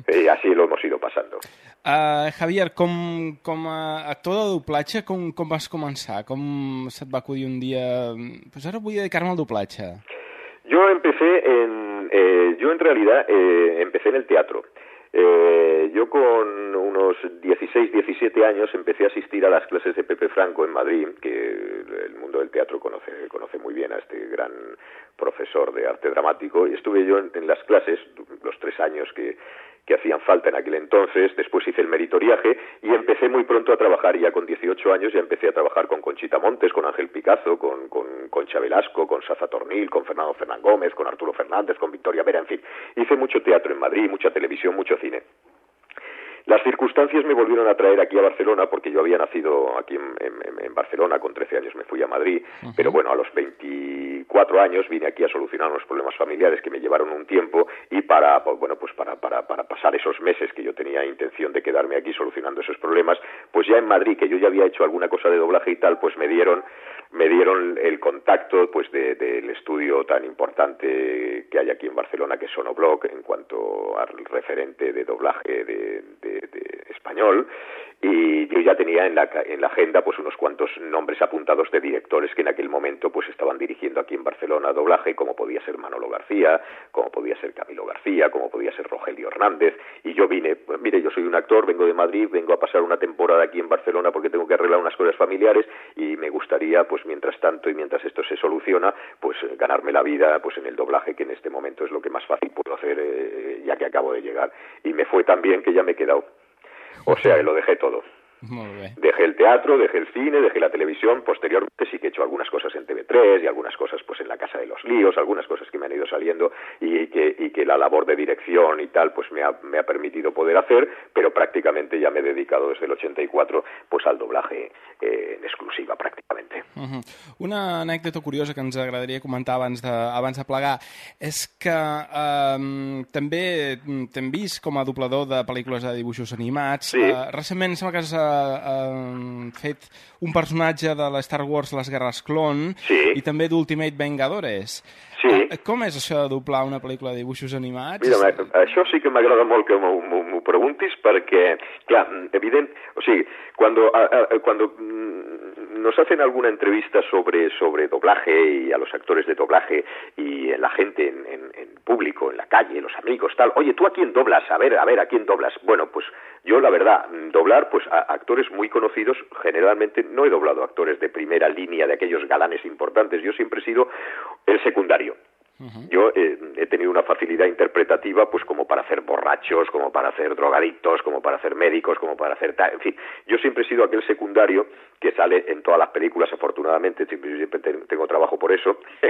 Eh, así lo hemos ido pasando. Uh, Javier, com, com a actor de doblatge, com, com vas començar? Com se't va acudir un dia... Pues ara vull dedicar-me al doblatge. Yo empecé en, eh, yo en realidad eh, empecé en el teatro. Eh, yo con unos 16, 17 años empecé a asistir a las clases de Pepe Franco en Madrid, que el mundo del teatro conoce, conoce muy bien a este gran profesor de arte dramático, y estuve yo en, en las clases los tres años que, que hacían falta en aquel entonces, después hice el meritoriaje y empecé muy pronto a trabajar, ya con 18 años ya empecé a trabajar con Conchita Montes, con Ángel Picazo, con, con Concha Velasco, con Saza Tornil, con Fernando Fernán Gómez, con Arturo Fernández, con Victoria Vera, en fin, hice mucho teatro en Madrid, mucha televisión, mucho cine. Las circunstancias me volvieron a traer aquí a Barcelona porque yo había nacido aquí en, en- en Barcelona, con 13 años me fui a Madrid, pero bueno, a los 24 años vine aquí a solucionar unos problemas familiares que me llevaron un tiempo y para, pues, bueno, pues para, para, para pasar esos meses que yo tenía intención de quedarme aquí solucionando esos problemas, pues ya en Madrid, que yo ya había hecho alguna cosa de doblaje y tal, pues me dieron me dieron el contacto pues de- del estudio tan importante que hay aquí en Barcelona que es Sonoblock en cuanto al referente de doblaje de, de- de español y yo ya tenía en la, en la agenda pues unos cuantos nombres apuntados de directores que en aquel momento pues estaban dirigiendo aquí en Barcelona doblaje como podía ser Manolo García, como podía ser Camilo García, como podía ser Rogelio Hernández. Y yo vine, pues, mire yo soy un actor, vengo de Madrid, vengo a pasar una temporada aquí en Barcelona porque tengo que arreglar unas cosas familiares y me gustaría pues mientras tanto y mientras esto se soluciona pues ganarme la vida pues en el doblaje que en este momento es lo que más fácil puedo hacer eh, ya que acabo de llegar. Y me fue tan bien que ya me he quedado O sea, lo dejé todo. Molt bé. Dejé el teatro, dejé el cine, dejé la televisión. Posteriormente sí que he hecho algunas cosas en TV3 y algunas cosas pues en la Casa de los Líos, algunas cosas que me han ido saliendo y que, y que la labor de dirección y tal pues me ha, me ha permitido poder hacer, pero prácticamente ya me he dedicado desde el 84 pues al doblaje eh, en exclusiva prácticamente. Uh -huh. Una anècdota curiosa que ens agradaria comentar abans de, abans de plegar és que eh, també t'hem vist com a doblador de pel·lícules de dibuixos animats. Sí. Eh, recentment sembla que has eh, eh, fet un personatge de la Star Wars Les Guerres Clon sí. i també d'Ultimate Vengadores. Sí. Eh, com és això de doblar una pel·lícula de dibuixos animats? Mira, això sí que m'agrada molt que m'ho preguntis perquè, clar, evident, o sigui, a, a, cuando nos hacen alguna entrevista sobre, sobre doblaje y a los actores de doblaje y la gente en, en, en público, en la calle, los amigos, tal, oye, ¿tú a quién doblas? A ver, a ver, ¿a quién doblas? Bueno, pues yo la verdad, doblar pues a actores muy conocidos, generalmente no he doblado actores de primera línea, de aquellos galanes importantes, yo siempre he sido el secundario. Yo eh, he tenido una facilidad interpretativa, pues como para hacer borrachos, como para hacer drogadictos, como para hacer médicos, como para hacer tal, en fin, yo siempre he sido aquel secundario que sale en todas las películas, afortunadamente, siempre, siempre tengo trabajo por eso,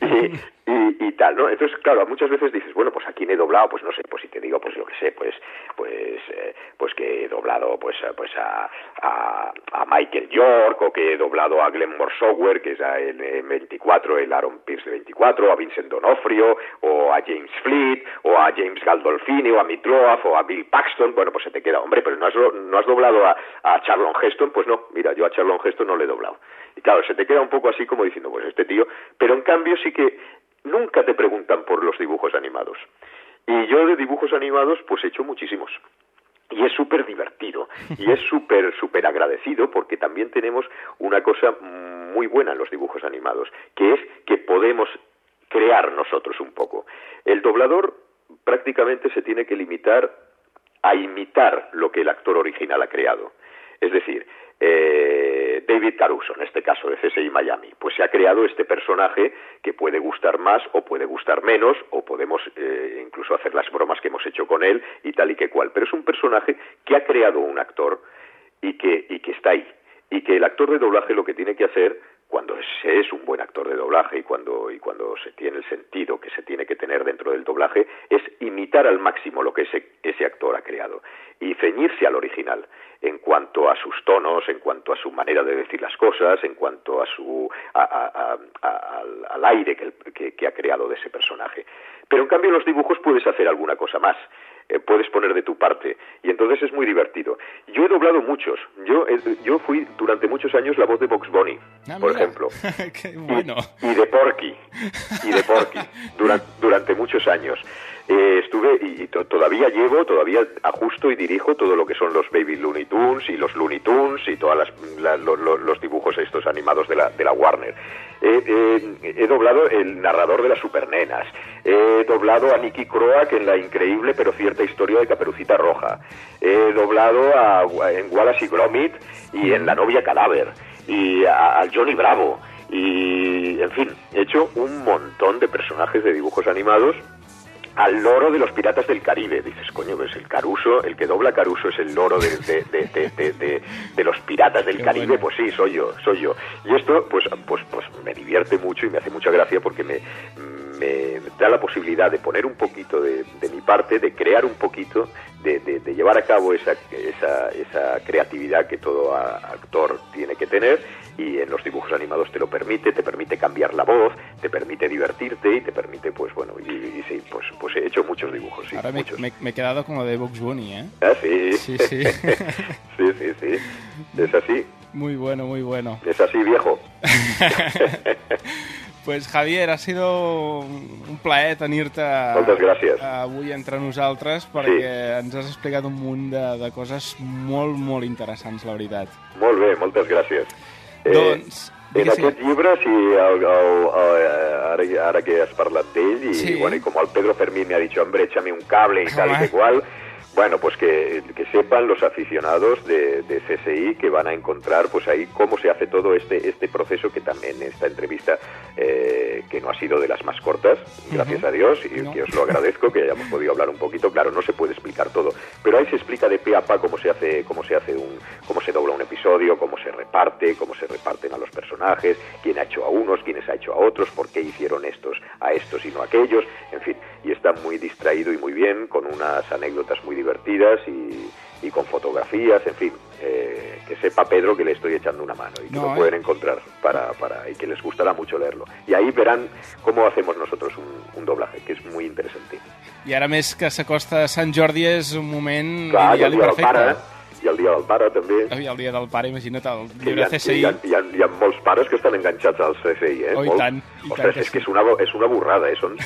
y, y, tal, ¿no? Entonces, claro, muchas veces dices, bueno, pues a quién he doblado, pues no sé, pues si te digo, pues lo que sé, pues, pues, eh, pues que he doblado, pues, pues a, a, a, Michael York, o que he doblado a Glenn Morsower, que es el, el 24, el Aaron Pierce de 24, a Vincent Donofrio, o a James Fleet, o a James Galdolfini, o a Mitroaf, o a Bill Paxton, bueno, pues se te queda, hombre, pero no has, no has doblado a, a Charlon Heston, pues no, mira, yo a Charlon Heston no le he doblado. Y claro, se te queda un poco así como diciendo, pues este tío, pero en cambio sí que nunca te preguntan por los dibujos animados. Y yo de dibujos animados pues he hecho muchísimos. Y es súper divertido y es súper, súper agradecido porque también tenemos una cosa muy buena en los dibujos animados, que es que podemos crear nosotros un poco. El doblador prácticamente se tiene que limitar a imitar lo que el actor original ha creado. Es decir, eh, David Caruso, en este caso de CSI Miami, pues se ha creado este personaje que puede gustar más o puede gustar menos, o podemos eh, incluso hacer las bromas que hemos hecho con él y tal y que cual. Pero es un personaje que ha creado un actor y que, y que está ahí. Y que el actor de doblaje lo que tiene que hacer cuando se es un buen actor de doblaje y cuando, y cuando se tiene el sentido que se tiene que tener dentro del doblaje, es imitar al máximo lo que ese, ese actor ha creado y ceñirse al original en cuanto a sus tonos, en cuanto a su manera de decir las cosas, en cuanto a su a, al, aire que, que, que, ha creado de ese personaje. Pero en cambio en los dibujos puedes hacer alguna cosa más, eh, puedes poner de tu parte y entonces es muy divertido. Yo he doblado muchos. Yo eh, yo fui durante muchos años la voz de Box Bunny, ah, por mira. ejemplo, Qué bueno. y, y, de Porky y de Porky durante, durante muchos años. Eh, estuve y, y to todavía llevo, todavía ajusto y dirijo todo lo que son los Baby Looney Tunes y los Looney Tunes y todos la, lo, lo, los dibujos estos animados de la, de la Warner. Eh, he doblado el narrador de las supernenas. He doblado a Nicky Croak en la increíble pero cierta historia de Caperucita Roja. He doblado a, en Wallace y Gromit y en La novia cadáver. Y a, a Johnny Bravo. Y, en fin, he hecho un montón de personajes de dibujos animados al loro de los piratas del Caribe. Dices, coño, pues el Caruso, el que dobla Caruso es el loro de, de, de, de, de, de los piratas del Qué Caribe. bueno. Pues sí, soy yo, soy yo. Y esto, pues, pues, pues me divierte mucho y me hace mucha gracia porque me, me da la posibilidad de poner un poquito de, de mi parte, de crear un poquito, de, de, de llevar a cabo esa, esa, esa creatividad que todo actor tiene que tener y en los dibujos animados te lo permite, te permite cambiar la voz, te permite divertirte y te permite, pues bueno, y, y sí, pues, pues he hecho muchos dibujos, sí, Ahora me, muchos. me- me he quedado como de Box Bunny, ¿eh? Ah, sí. Sí, sí. sí, sí, sí. Es así, Muy bueno, muy bueno. es así, viejo. Pues Javier, ha sido un plaer tenir-te Moltes gràcies. avui entre nosaltres perquè ens has explicat un munt de, de coses molt, molt interessants, la veritat. Molt bé, moltes gràcies. Doncs, en diguéssim- aquest llibre, sí, el, el, el, ara, ara que has parlat d'ell, y Sí. bueno, y como al Pedro Fermín me ha dicho, hombre, échame un cable y tal y que cual, bueno, pues que, que sepan los aficionados de, de CSI que van a encontrar pues ahí cómo se hace todo este, este proceso que también esta entrevista eh, que, que no ha sido de las más cortas, gracias a Dios, y No. que os lo agradezco, que hayamos podido hablar un poquito. Claro, no se puede explicar todo, pero ahí se explica de pe a pa cómo se hace, cómo se hace un, cómo se dobla un episodio, cómo se reparte, cómo se reparten a los personajes, quién ha hecho a unos, quiénes ha hecho a otros, por qué hicieron estos a estos y no a aquellos, en fin, y está muy distraído y muy bien, con unas anécdotas muy divertidas y, y con fotografías, en fin, eh, que sepa Pedro que le estoy echando una mano y que No, lo eh. pueden encontrar para, para, y que les gustará mucho leerlo. Y ahí verán cómo hacemos nosotros un, un doblaje, que es muy interesante. I ara més que s'acosta Sant Jordi és un moment Clar, i ideal i del perfecte. pare, i el dia del pare també, I el dia del pare, imagina't, el que llibre ha, CSI. hi, ha, hi, ha, hi ha molts pares que estan enganxats al CSI, eh? Oh, i Molts. tant, i tant Ostres, que és que sí. és una, és una borrada, eh? Són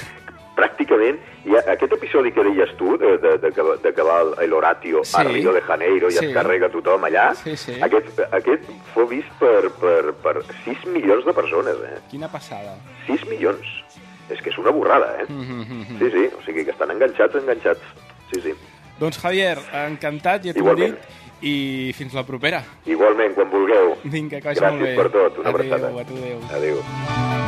pràcticament... I aquest episodi que deies tu, de, de, de, que, de que va el- l'Horatio Sí. a Rio de Janeiro i Sí. es carrega tothom allà, Sí, sí. Aquest, aquest fou vist per, per, per 6 milions de persones, eh? Quina passada. 6 milions. És que és una borrada, eh? Mm-hmm. Sí, sí, o sigui que estan enganxats, enganxats. Sí, sí. Doncs, Javier, encantat, ja t'ho he dit, i fins la propera. Igualment, quan vulgueu. Vinga, que vagi molt bé. Gràcies per tot, una Adéu, abraçada. a tu, adéu. Adéu.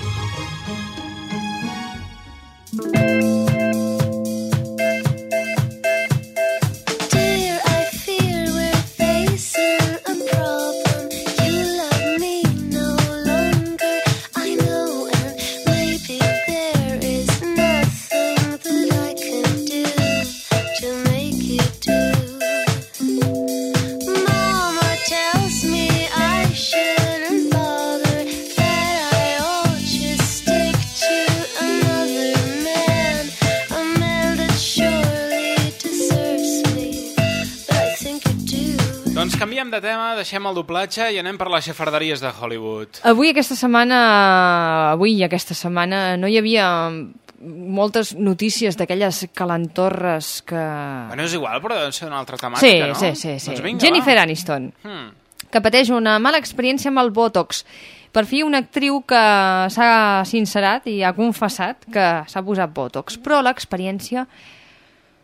Deixem el doblatge i anem per les xafarderies de Hollywood. Avui aquesta setmana, avui i aquesta setmana, no hi havia moltes notícies d'aquelles calentorres que... Bueno, és igual, però deu ser una altra temàtica, Sí, no? sí, sí, sí. Doncs vinga, Jennifer va. Aniston, Hmm. que pateix una mala experiència amb el Botox. Per fi una actriu que s'ha sincerat i ha confessat que s'ha posat Botox, però l'experiència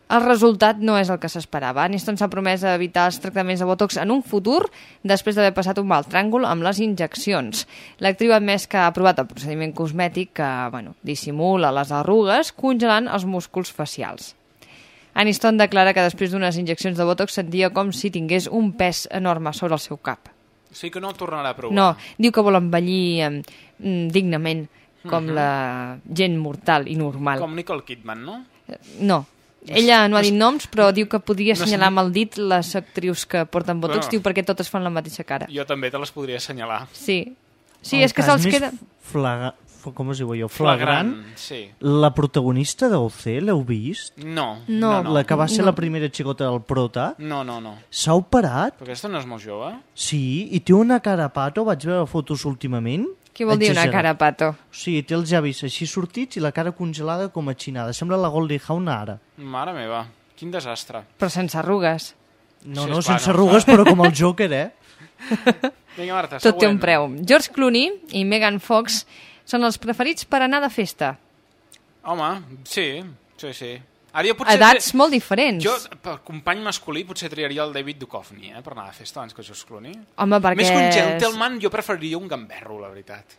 el resultat no és el que s'esperava. Aniston s'ha promès evitar els tractaments de Botox en un futur després d'haver passat un mal tràngol amb les injeccions. L'actriu ha admès que ha provat el procediment cosmètic que bueno, dissimula les arrugues congelant els músculs facials. Aniston declara que després d'unes injeccions de Botox sentia com si tingués un pes enorme sobre el seu cap. O sigui que no el tornarà a provar. No, diu que vol envellir mm, dignament, com Mhm. la gent mortal i normal. Com Nicole Kidman, no? No. Ella no ha dit noms, però diu que podria no assenyalar sé. amb el dit les actrius que porten botox, Bueno. diu perquè totes fan la mateixa cara. Jo també te les podria assenyalar. Sí. Sí, El és que se'ls queda... Flaga... Com es diu allò? Flagrant. sí. La protagonista d'OC, l'heu vist? No. No. no, La que va ser no. la primera xicota del prota. No, no, no. S'ha operat? Però aquesta no és molt jove. Sí, i té una cara pato, vaig veure fotos últimament. Què vol dir una cara pato? Sí, té els llavis així sortits i la cara congelada com a xinada. Sembla la Goldie Hawn ara. Mare meva, quin desastre. Però sense arrugues. No, Sí, no, sense no, arrugues, clar. però com el Joker, eh? Vinga, Marta, Tot té següent. un preu. George Clooney i Megan Fox són els preferits per anar de festa. Home, sí, sí, sí. Ara jo potser... Edats molt diferents. Jo, per company masculí, potser triaria el David Duchovny, eh, per anar a festa abans que George Clooney. Home, perquè... Més que un gentleman, jo preferiria un gamberro, la veritat.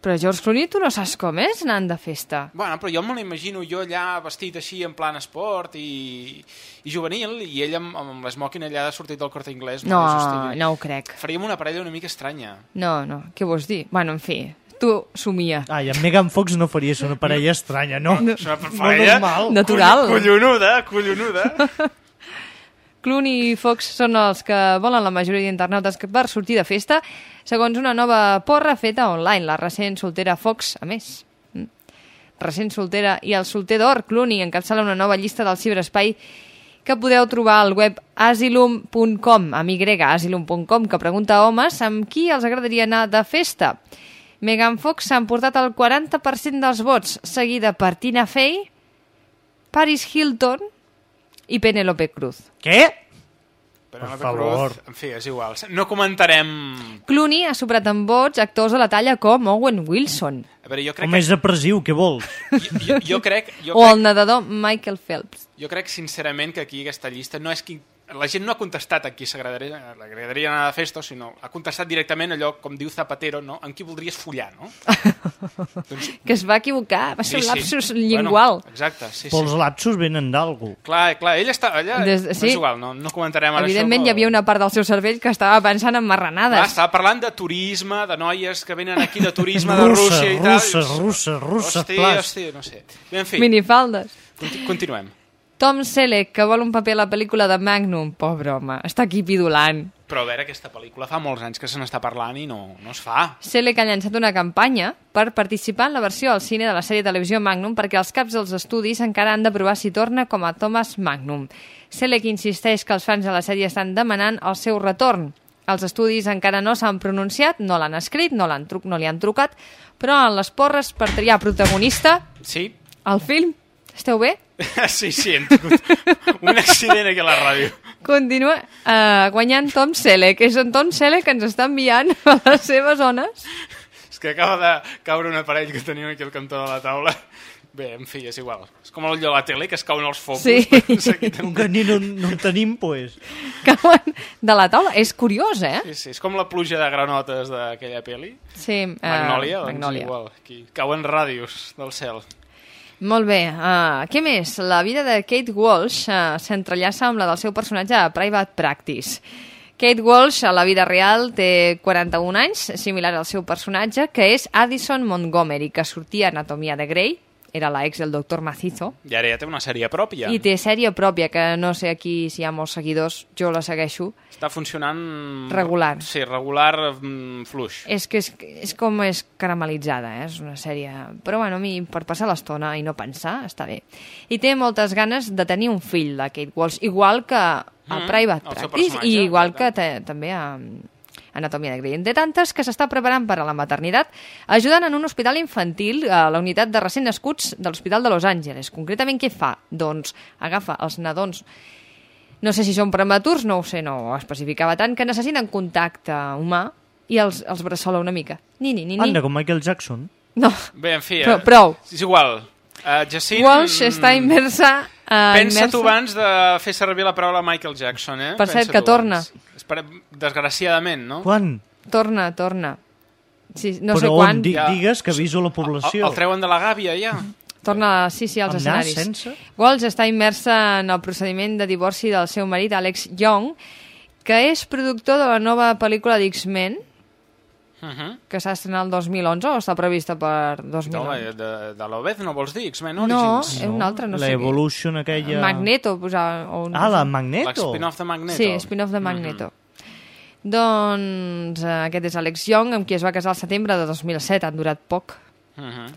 Però George Clooney tu no saps com és anant de festa. Bueno, però jo me l'imagino jo allà vestit així en plan esport i, i juvenil i ell amb, amb l'esmoking allà sortit del corte inglès. No, sostingut. no ho crec. Faríem una parella una mica estranya. No, no, què vols dir? Bueno, en fi, tu somia. Ah, i amb Megan Fox no faries una parella estranya, no? És una Molt parella normal. Natural. Coll- Collonuda, collonuda. Clooney i Fox són els que volen la majoria d'internautes que per sortir de festa, segons una nova porra feta online. La recent soltera Fox, a més. Mm. Recent soltera i el solter d'or, Clooney, encapçala una nova llista del ciberespai que podeu trobar al web asylum.com, amb Y, asylum.com, que pregunta a homes amb qui els agradaria anar de festa. Megan Fox s'ha emportat el 40% dels vots, seguida per Tina Fey, Paris Hilton i Penelope Cruz. Què? Penélope favor. Cruz, en fi, és igual. No comentarem... Clooney ha superat en vots actors de la talla com Owen Wilson A veure, jo crec Com és depressiu, què vols? que... Jo, jo crec... Jo o crec... el nedador Michael Phelps. Jo crec sincerament que aquí aquesta llista no és qui... La gent no ha contestat a qui s'agradaria anar a Festo, sinó ha contestat directament allò, com diu Zapatero, no? amb qui voldries follar, no? doncs, Que es va equivocar, va ser un sí, lapsus sí. lingual. Bueno, exacte, sí, Però els sí. lapsus venen d'algú. Clar, clar, ell està... Allà, Des- sí. És igual, no, no comentarem ara Evidentment això. hi havia una part del seu cervell que estava pensant en Clar, marranades. estava parlant de turisme, de noies que venen aquí de turisme de Rússia i tal. russes, russes, russes, Hosti, plas. hosti, no sé. Bé, en fi, Minifaldes. conti continuem. Tom Selleck, que vol un paper a la pel·lícula de Magnum. Pobre home, està aquí pidulant. Però a veure, aquesta pel·lícula fa molts anys que se n'està parlant i no, no es fa. Selleck ha llançat una campanya per participar en la versió al cine de la sèrie de televisió Magnum perquè els caps dels estudis encara han de provar si torna com a Thomas Magnum. Selleck insisteix que els fans de la sèrie estan demanant el seu retorn. Els estudis encara no s'han pronunciat, no l'han escrit, no, l'han truc, no li han trucat, però en les porres per triar protagonista Sí? al film, esteu bé? sí, sí, hem tingut un accident aquí a la ràdio. Continua uh, guanyant Tom Selleck. És en Tom Selleck que ens està enviant a les seves zones. És que acaba de caure un aparell que tenim aquí al cantó de la taula. Bé, en fi, és igual. És com el de la tele, que es cauen els focus. Sí. Doncs Com també. que ni no, no en tenim, pues. Cauen de la taula. És curiós, eh? Sí, sí, és com la pluja de granotes d'aquella peli. Sí, uh, Magnòlia, doncs Magnòlia. igual. Aquí cauen ràdios del cel. Molt bé. Uh, què més? La vida de Kate Walsh uh, s'entrellaça amb la del seu personatge a Private Practice. Kate Walsh, a la vida real, té 41 anys, similar al seu personatge, que és Addison Montgomery, que sortia a Anatomia de Grey, era la ex del doctor Macizo, I ara ja té una sèrie pròpia. i té sèrie pròpia, que no sé aquí si hi ha molts seguidors, jo la segueixo. Està funcionant... Regular. Sí, regular, mm, fluix. És que és, és com és caramelitzada, eh? és una sèrie... Però bueno, a mi per passar l'estona i no pensar està bé. I té moltes ganes de tenir un fill, la Kate Walsh, igual que a Mm, Private Practice i igual que també a Anatomia de Grey. Entre tantes que s'està preparant per a la maternitat, ajudant en un hospital infantil a la unitat de recent nascuts de l'Hospital de Los Angeles. Concretament què fa? Doncs agafa els nadons no sé si són prematurs, no ho sé, no ho especificava tant, que necessiten contacte humà i els, els bressola una mica. Ni, ni, ni, ni. Anda, com Michael Jackson. No, Bé, en fi... Però- eh, prou. És igual. Uh, Jacint... Walsh està immersa... Uh, Pensa immersa... tu abans de fer servir la paraula Michael Jackson, eh? Per cert, que torna. abans. Espera, desgraciadament, no? Quan? Torna, torna. Sí, no Però sé on? quan. Di Ja. Digues que aviso la població. El, el treuen de la gàbia, ja? Torna, sí, sí, als Amb nas, escenaris. sense? Walsh està immersa en el procediment de divorci del seu marit, Alex Young, que és productor de la nova pel·lícula d'X-Men, Uh -huh. que s'ha estrenat el 2011 o està prevista per No, 2011? de, de l'Obez no vols dir? X-Men No, Origins? és una altra, no la sé. què. Evolution aquella... Magneto, posava... O, Ah, la Magneto. L'spin-off de Magneto. Sí, spin-off de Magneto. Doncs eh, aquest és Alex Young, amb qui es va casar al setembre de 2007, han durat poc. Uh -huh.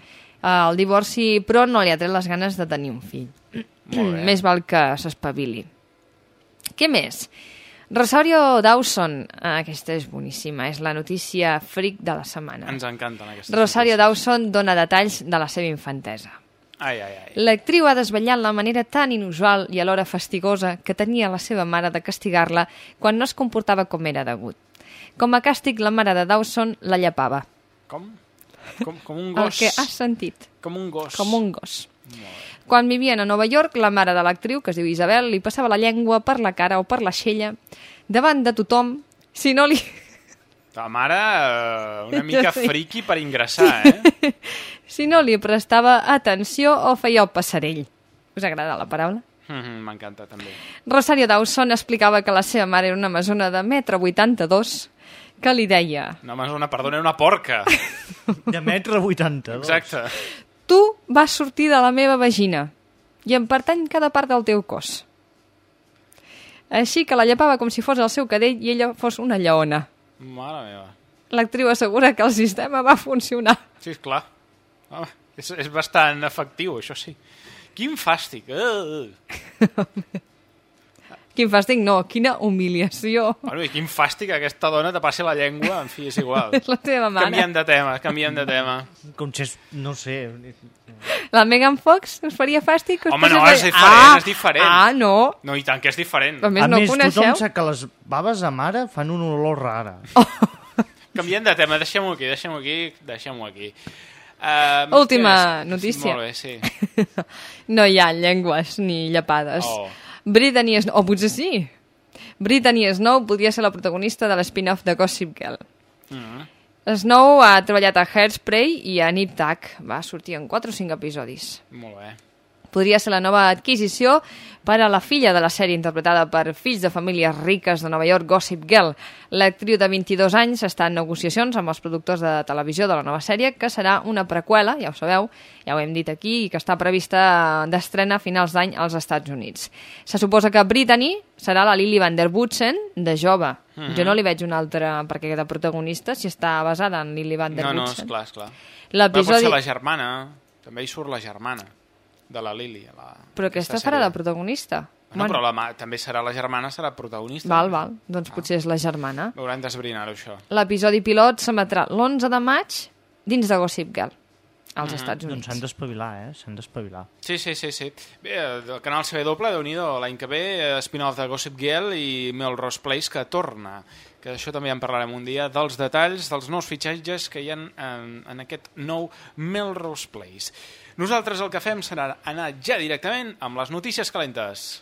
Eh, el divorci, però, no li ha tret les ganes de tenir un fill. Més val que s'espavili. Què més? Rosario Dawson, ah, aquesta és boníssima, és la notícia fric de la setmana. Ens encanten aquestes Rosario notícies. Dawson dona detalls de la seva infantesa. Ai, ai, ai. L'actriu ha desvetllat la manera tan inusual i alhora fastigosa que tenia la seva mare de castigar-la quan no es comportava com era degut. Com a càstig, la mare de Dawson la llepava. Com? Com, com un El gos. que has sentit. Com un gos. Com un gos. Quan vivien a Nova York, la mare de l'actriu, que es diu Isabel, li passava la llengua per la cara o per l'aixella davant de tothom, si no li... Ta mare, eh, una mica sé. friki per ingressar, eh? si no li prestava atenció o feia el passarell. Us agrada la paraula? Mhm, M'encanta, també. Rosario Dawson explicava que la seva mare era una mesona de metre 82 que li deia Una amazona, perdona, una porca. De metre 82. Exacte. tu vas sortir de la meva vagina i em pertany cada part del teu cos. Així que la llepava com si fos el seu cadell i ella fos una lleona. Mare meva. L'actriu assegura que el sistema va funcionar. Sí, és clar. Home, és, és bastant efectiu, això sí. Quin fàstic. Uh. Quin fàstic, no, quina humiliació. Bueno, i quin fàstic que aquesta dona te passi la llengua, en fi, és igual. És la teva mare. Canviem de tema, canviem de tema. Com si és, no sé... La Megan Fox us faria fàstic? us Home, no, és diferent, ah, és diferent. Ah, no. No, i tant que és diferent. A més, a no més, coneixeu? tothom sap que les baves a mare fan una olor rara. Canviem de tema, deixem-ho aquí, deixem-ho aquí, deixem-ho aquí. Uh, Última notícia. Molt bé, sí. No hi ha llengües ni llepades. Oh. Brittany Snow, o potser sí. Brittany Snow podria ser la protagonista de l'spin-off de Gossip Girl. Mm. Snow ha treballat a Hairspray i a Nip Tuck. Va sortir en 4 o 5 episodis. Molt bé. Podria ser la nova adquisició per a la filla de la sèrie interpretada per fills de famílies riques de Nova York, Gossip Girl. L'actriu de 22 anys està en negociacions amb els productors de televisió de la nova sèrie, que serà una preqüela, ja ho sabeu, ja ho hem dit aquí, i que està prevista d'estrena a finals d'any als Estats Units. Se suposa que Brittany serà la Lily Van der Woodsen de jove. Mhm. Jo no li veig una altra perquè de protagonista si està basada en Lily Van der No, no, Woodsen. esclar, esclar. Però pot ser la germana, també hi surt la germana de la Lily. a La, Però aquesta farà sèrie. de protagonista. No, però la, també serà la germana, serà protagonista. Val, val. Doncs potser és la germana. Haurem d'esbrinar-ho, això. L'episodi pilot s'emetrà l'11 de maig dins de Gossip Girl, als Mhm. Estats Doncs Units. s'han d'espavilar, eh? S'han d'espavilar. Sí, sí, sí, sí. Bé, del canal CW, déu nhi l'any que ve, eh, spin-off de Gossip Girl i Melrose Place, que torna. Que això també en parlarem un dia, dels detalls, dels nous fitxatges que hi ha en, en aquest nou Melrose Place. Nosaltres el que fem serà anar ja directament amb les notícies calentes.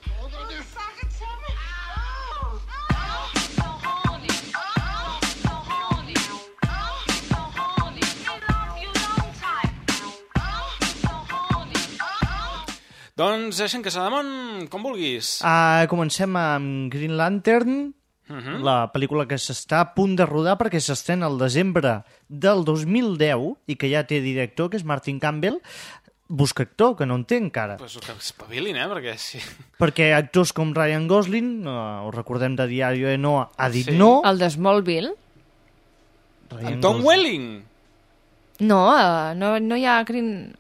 Doncs deixem que Sadamon, com vulguis. Uh, comencem amb Green Lantern, Mhm. la pel·lícula que s'està a punt de rodar perquè s'estrena al desembre del 2010 i que ja té director, que és Martin Campbell. Busca actor, que no en té encara. Pues que espavilin, eh? Perquè sí. Perquè actors com Ryan Gosling, uh, ho recordem de Diario de Noah, ha dit Sí. no. El de Smallville? Ryan En Tom Gosling. Welling. No, uh, no, no hi ha Green...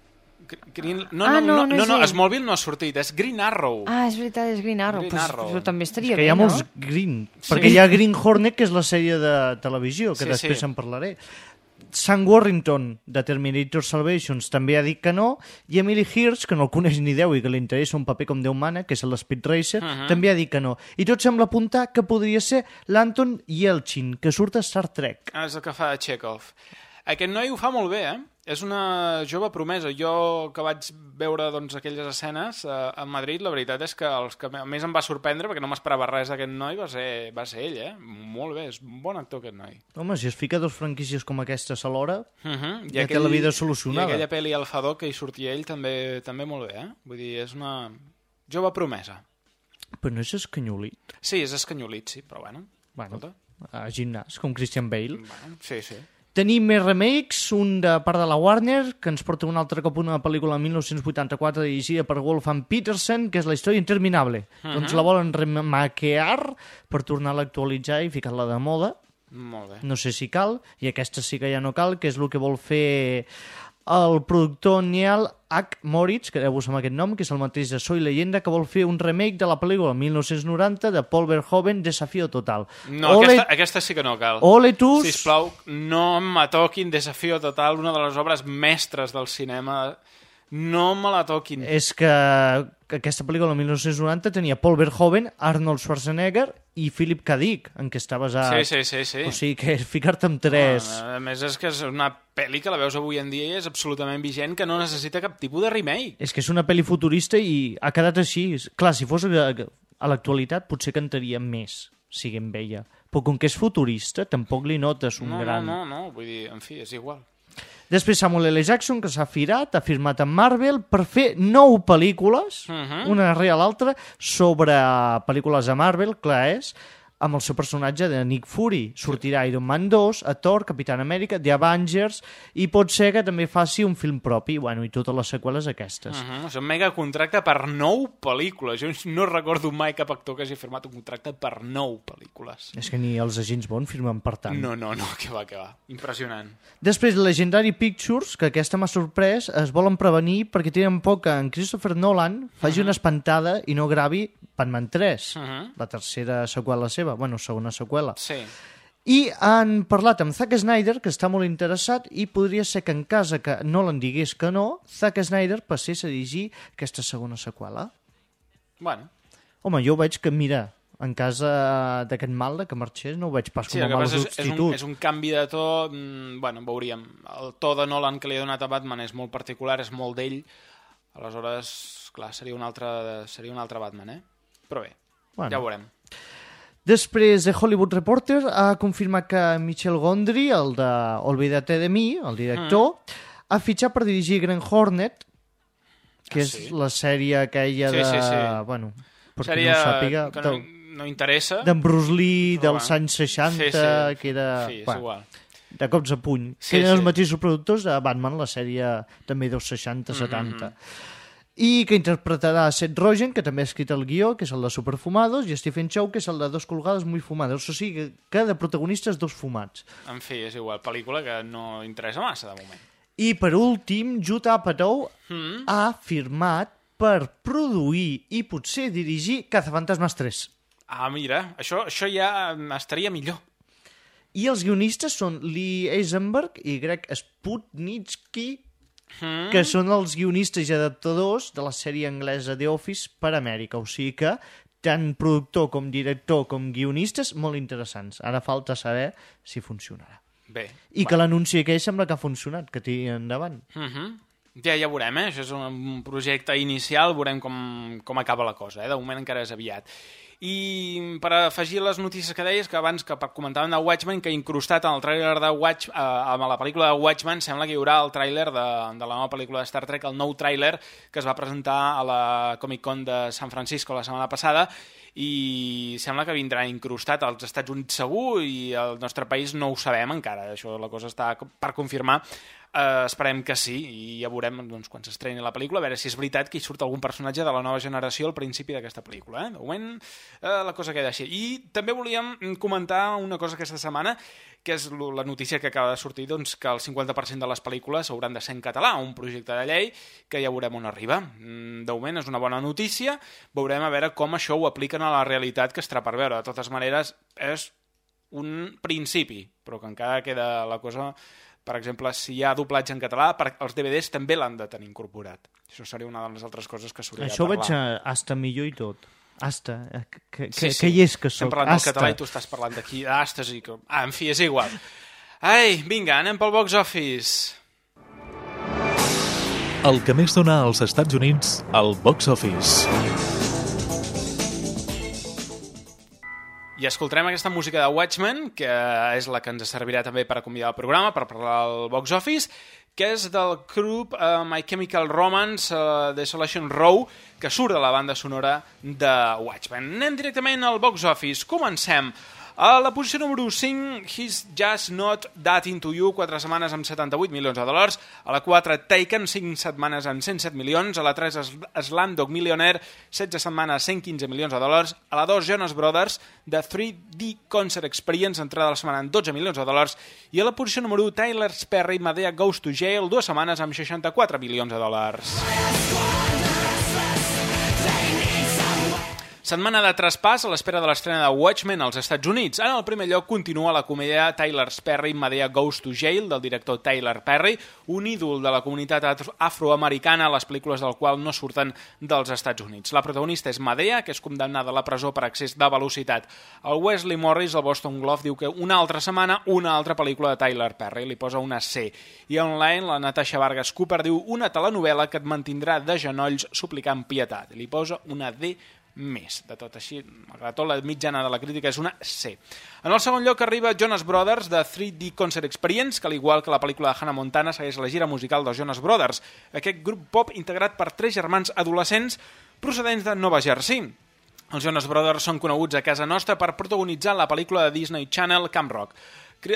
Green... No, Ah, no, no, no, no no, no. Smallville no ha sortit, és Green Arrow. Ah, és veritat, és Green Arrow. Green pues, Arrow. Però també estaria És que bé, hi ha no? molts Green, Sí. perquè hi ha Green Hornet, que és la sèrie de televisió, que Sí, després sí. en parlaré. Sam Warrington, de Terminator Salvations, també ha dit que no, i Emily Hirsch, que no el coneix ni Déu i que li interessa un paper com Déu mana, que és l'Speed Racer, Mhm. també ha dit que no. I tot sembla apuntar que podria ser l'Anton Yelchin, que surt a Star Trek. Ah, és el que fa Chekhov. Aquest noi ho fa molt bé, eh? És una jove promesa. Jo, que vaig veure doncs, aquelles escenes eh, a Madrid, la veritat és que els que més em va sorprendre, perquè no m'esperava res d'aquest noi, va ser, va ser ell, eh? Molt bé, és un bon actor aquest noi. Home, si es fica dos franquícies com aquestes alhora, Uh -huh. ja té la vida solucionada. I aquella pel·li Alfador que hi sortia ell també també molt bé, eh? Vull dir, és una jove promesa. però no és escanyolit. Sí, és escanyolit, sí, però bueno. Bueno, escolta. a gimnàs, com Christian Bale. Bueno, sí, sí. Tenim més remakes, un de part de la Warner, que ens porta un altre cop una pel·lícula de 1984 dirigida per Wolfgang Petersen, que és la història interminable. Mhm. Doncs la volen remaquear per tornar-la a actualitzar i ficar-la de moda. Molt bé. No sé si cal, i aquesta sí que ja no cal, que és el que vol fer el productor Neil H. Moritz, que deu amb aquest nom, que és el mateix de Soy Leyenda, que vol fer un remake de la pel·lícula 1990 de Paul Verhoeven, Desafío Total. No, Ole- aquesta, aquesta sí que no cal. Ole tus. Sisplau, no me toquin Desafío Total, una de les obres mestres del cinema. No me la toquin. és que que aquesta pel·lícula, el 1990, tenia Paul Verhoeven, Arnold Schwarzenegger i Philip K. Dick, en què està basat. Sí, sí, sí, sí. O sigui que ficar-te amb tres... A més, és que és una pel·li que la veus avui en dia i és absolutament vigent, que no necessita cap tipus de remake. És que és una pel·li futurista i ha quedat així. Clar, si fos a, a l'actualitat potser cantaria més, siguem vella. Però com que és futurista, tampoc li notes un No, gran... no, no, no, vull dir, en fi, és igual. Després Samuel L. Jackson, que s'ha firat, ha firmat amb Marvel per fer nou pel·lícules, Mhm. una darrere l'altra, sobre pel·lícules de Marvel, clar és, amb el seu personatge de Nick Fury. Sortirà Iron Man 2, a Thor, Capitán Amèrica, The Avengers, i pot ser que també faci un film propi, bueno, i totes les seqüeles aquestes. Uh -huh. És un mega contracte per nou pel·lícules. Jo no recordo mai cap actor que hagi firmat un contracte per nou pel·lícules. És que ni els agents Bond firmen per tant. No, no, no, que va, que va. Impressionant. Després, Legendary Pictures, que aquesta m'ha sorprès, es volen prevenir perquè tenen por que en Christopher Nolan faci Mhm. una espantada i no gravi Batman 3, Mhm. la tercera seqüela seva, bueno, segona seqüela. Sí. I han parlat amb Zack Snyder, que està molt interessat, i podria ser que en cas que no l'en digués que no, Zack Snyder passés a dirigir aquesta segona seqüela. Bueno, Home, jo veig que, mira, en cas eh, d'aquest mal que marxés, no ho veig pas sí, com a mal passa és, és, un, substitut. és un canvi de to, mm, bueno, veuríem. El to de Nolan que li ha donat a Batman és molt particular, és molt d'ell, aleshores, clar, seria un altre, seria un altre Batman, eh? Però bé, Bueno. ja ho veurem. Després, The Hollywood Reporter ha confirmat que Michel Gondry, el de Olvídate de mi, el director, Mm. ha fitxat per dirigir Green Hornet, que Ah, és sí? la sèrie aquella Sí, de... sí, sí. Bueno, per qui Seria no ho sàpiga, que no, no interessa. d'en Bruce Lee però dels va. anys 60, Sí, sí. que era... Sí, és bueno, igual. de cops a puny. Sí, que eren els sí. mateixos productors de Batman, la sèrie també dels 60-70. Mhm. I que interpretarà Seth Rogen, que també ha escrit el guió, que és el de Superfumados, i Stephen Chow, que és el de Dos colgades muy fumados. O sigui, que de protagonistes dos fumats. En fi, és igual, pel·lícula que no interessa massa, de moment. I per últim, Judd Apatow Mm. ha firmat per produir i potser dirigir Cazafantasmes 3. Ah, mira, això, això ja estaria millor. I els guionistes són Lee Eisenberg i Greg Sputnitsky, Mm. que són els guionistes i adaptadors de la sèrie anglesa The Office per Amèrica. O sigui que tant productor com director com guionistes, molt interessants. Ara falta saber si funcionarà. Bé. I que l'anunci aquell sembla que ha funcionat, que tiri endavant. Uh -huh. Ja, ja veurem, eh? Això és un projecte inicial, veurem com, com acaba la cosa, eh? De moment encara és aviat. I per afegir les notícies que deies, que abans que comentàvem de Watchmen, que incrustat en el tràiler de Watch, eh, amb la pel·lícula de Watchmen, sembla que hi haurà el tràiler de, de la nova pel·lícula de Star Trek, el nou tràiler que es va presentar a la Comic-Con de San Francisco la setmana passada, i sembla que vindrà incrustat als Estats Units segur i al nostre país no ho sabem encara, això la cosa està per confirmar Uh, esperem que sí, i ja veurem doncs, quan s'estreni la pel·lícula, a veure si és veritat que hi surt algun personatge de la nova generació al principi d'aquesta pel·lícula. Eh? De moment, uh, la cosa queda així. I també volíem comentar una cosa aquesta setmana, que és la notícia que acaba de sortir, doncs, que el 50% de les pel·lícules hauran de ser en català, un projecte de llei que ja veurem on arriba. Mm, De moment és una bona notícia, veurem a veure com això ho apliquen a la realitat que estarà per veure. De totes maneres, és un principi, però que encara queda la cosa... Per exemple, si hi ha doblatge en català, per, els DVDs també l'han de tenir incorporat. Això seria una de les altres coses que s'hauria de Això ho parlar. veig eh, hasta millor i tot. Hasta, eh, que, que, Sí, sí. que hi és que Estem soc. parlant del Hasta. català i tu estàs parlant d'aquí d'astes i que... Ah, en fi, és igual. Ai, vinga, anem pel box office. El que més dona als Estats Units, el box office. I escoltarem aquesta música de Watchmen, que és la que ens servirà també per acomiadar el programa, per parlar del box office, que és del grup uh, My Chemical Romance, uh, Desolation Row, que surt de la banda sonora de Watchmen. Anem directament al box office. Comencem. A la posició número 5, He's Just Not That Into You, 4 setmanes amb 78 milions de dòlars. A la 4, Taken, 5 setmanes amb 107 milions. A la 3, Slamdog Millionaire, 16 setmanes, 115 milions de dòlars. A la 2, Jonas Brothers, The 3D Concert Experience, entrada de la setmana amb 12 milions de dòlars. I a la posició número 1, Tyler Perry, Medea Goes to Jail, dues setmanes amb 64 milions de dòlars. Setmana de traspàs a l'espera de l'estrena de Watchmen als Estats Units. En el primer lloc continua la comèdia Tyler Perry, Medea Goes to Jail, del director Tyler Perry, un ídol de la comunitat afro- afroamericana, les pel·lícules del qual no surten dels Estats Units. La protagonista és Medea, que és condemnada a la presó per excés de velocitat. El Wesley Morris, el Boston Globe, diu que una altra setmana, una altra pel·lícula de Tyler Perry, li posa una C. I online, la Natasha Vargas Cooper diu una telenovela que et mantindrà de genolls suplicant pietat. Li posa una D més. De tot així, malgrat tot, la mitjana de la crítica és una C. En el segon lloc arriba Jonas Brothers, de 3D Concert Experience, que al igual que la pel·lícula de Hannah Montana segueix la gira musical dels Jonas Brothers, aquest grup pop integrat per tres germans adolescents procedents de Nova Jersey. Els Jonas Brothers són coneguts a casa nostra per protagonitzar la pel·lícula de Disney Channel Camp Rock.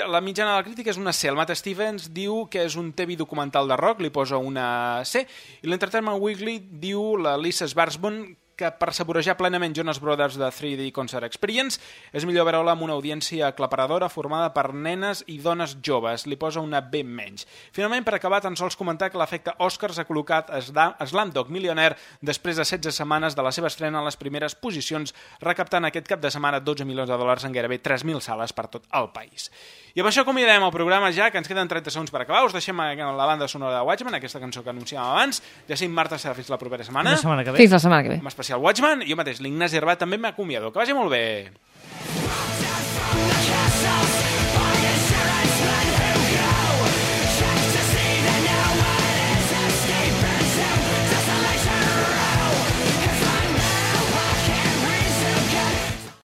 La mitjana de la crítica és una C. El Matt Stevens diu que és un TV documental de rock, li posa una C. I l'Entertainment Weekly diu, la Lisa Sbarsbon, que per saborejar plenament Jonas Brothers de 3D Concert Experience és millor veure-la amb una audiència aclaparadora formada per nenes i dones joves. Li posa una B menys. Finalment, per acabar, tan sols comentar que l'efecte Oscars ha col·locat Slumdog Millionaire després de 16 setmanes de la seva estrena en les primeres posicions, recaptant aquest cap de setmana 12 milions de dòlars en gairebé 3.000 sales per tot el país. I amb això acomiadem el programa ja, que ens queden 30 segons per acabar. Us deixem la banda sonora de Watchmen, aquesta cançó que anunciàvem abans. Jacint Marta serà fins la propera setmana. Fins la setmana que ve. Fins la setmana que ve. Especial Watchman, i jo mateix, l'Ignasi Herbat, també m'acomiado. Que vagi molt bé.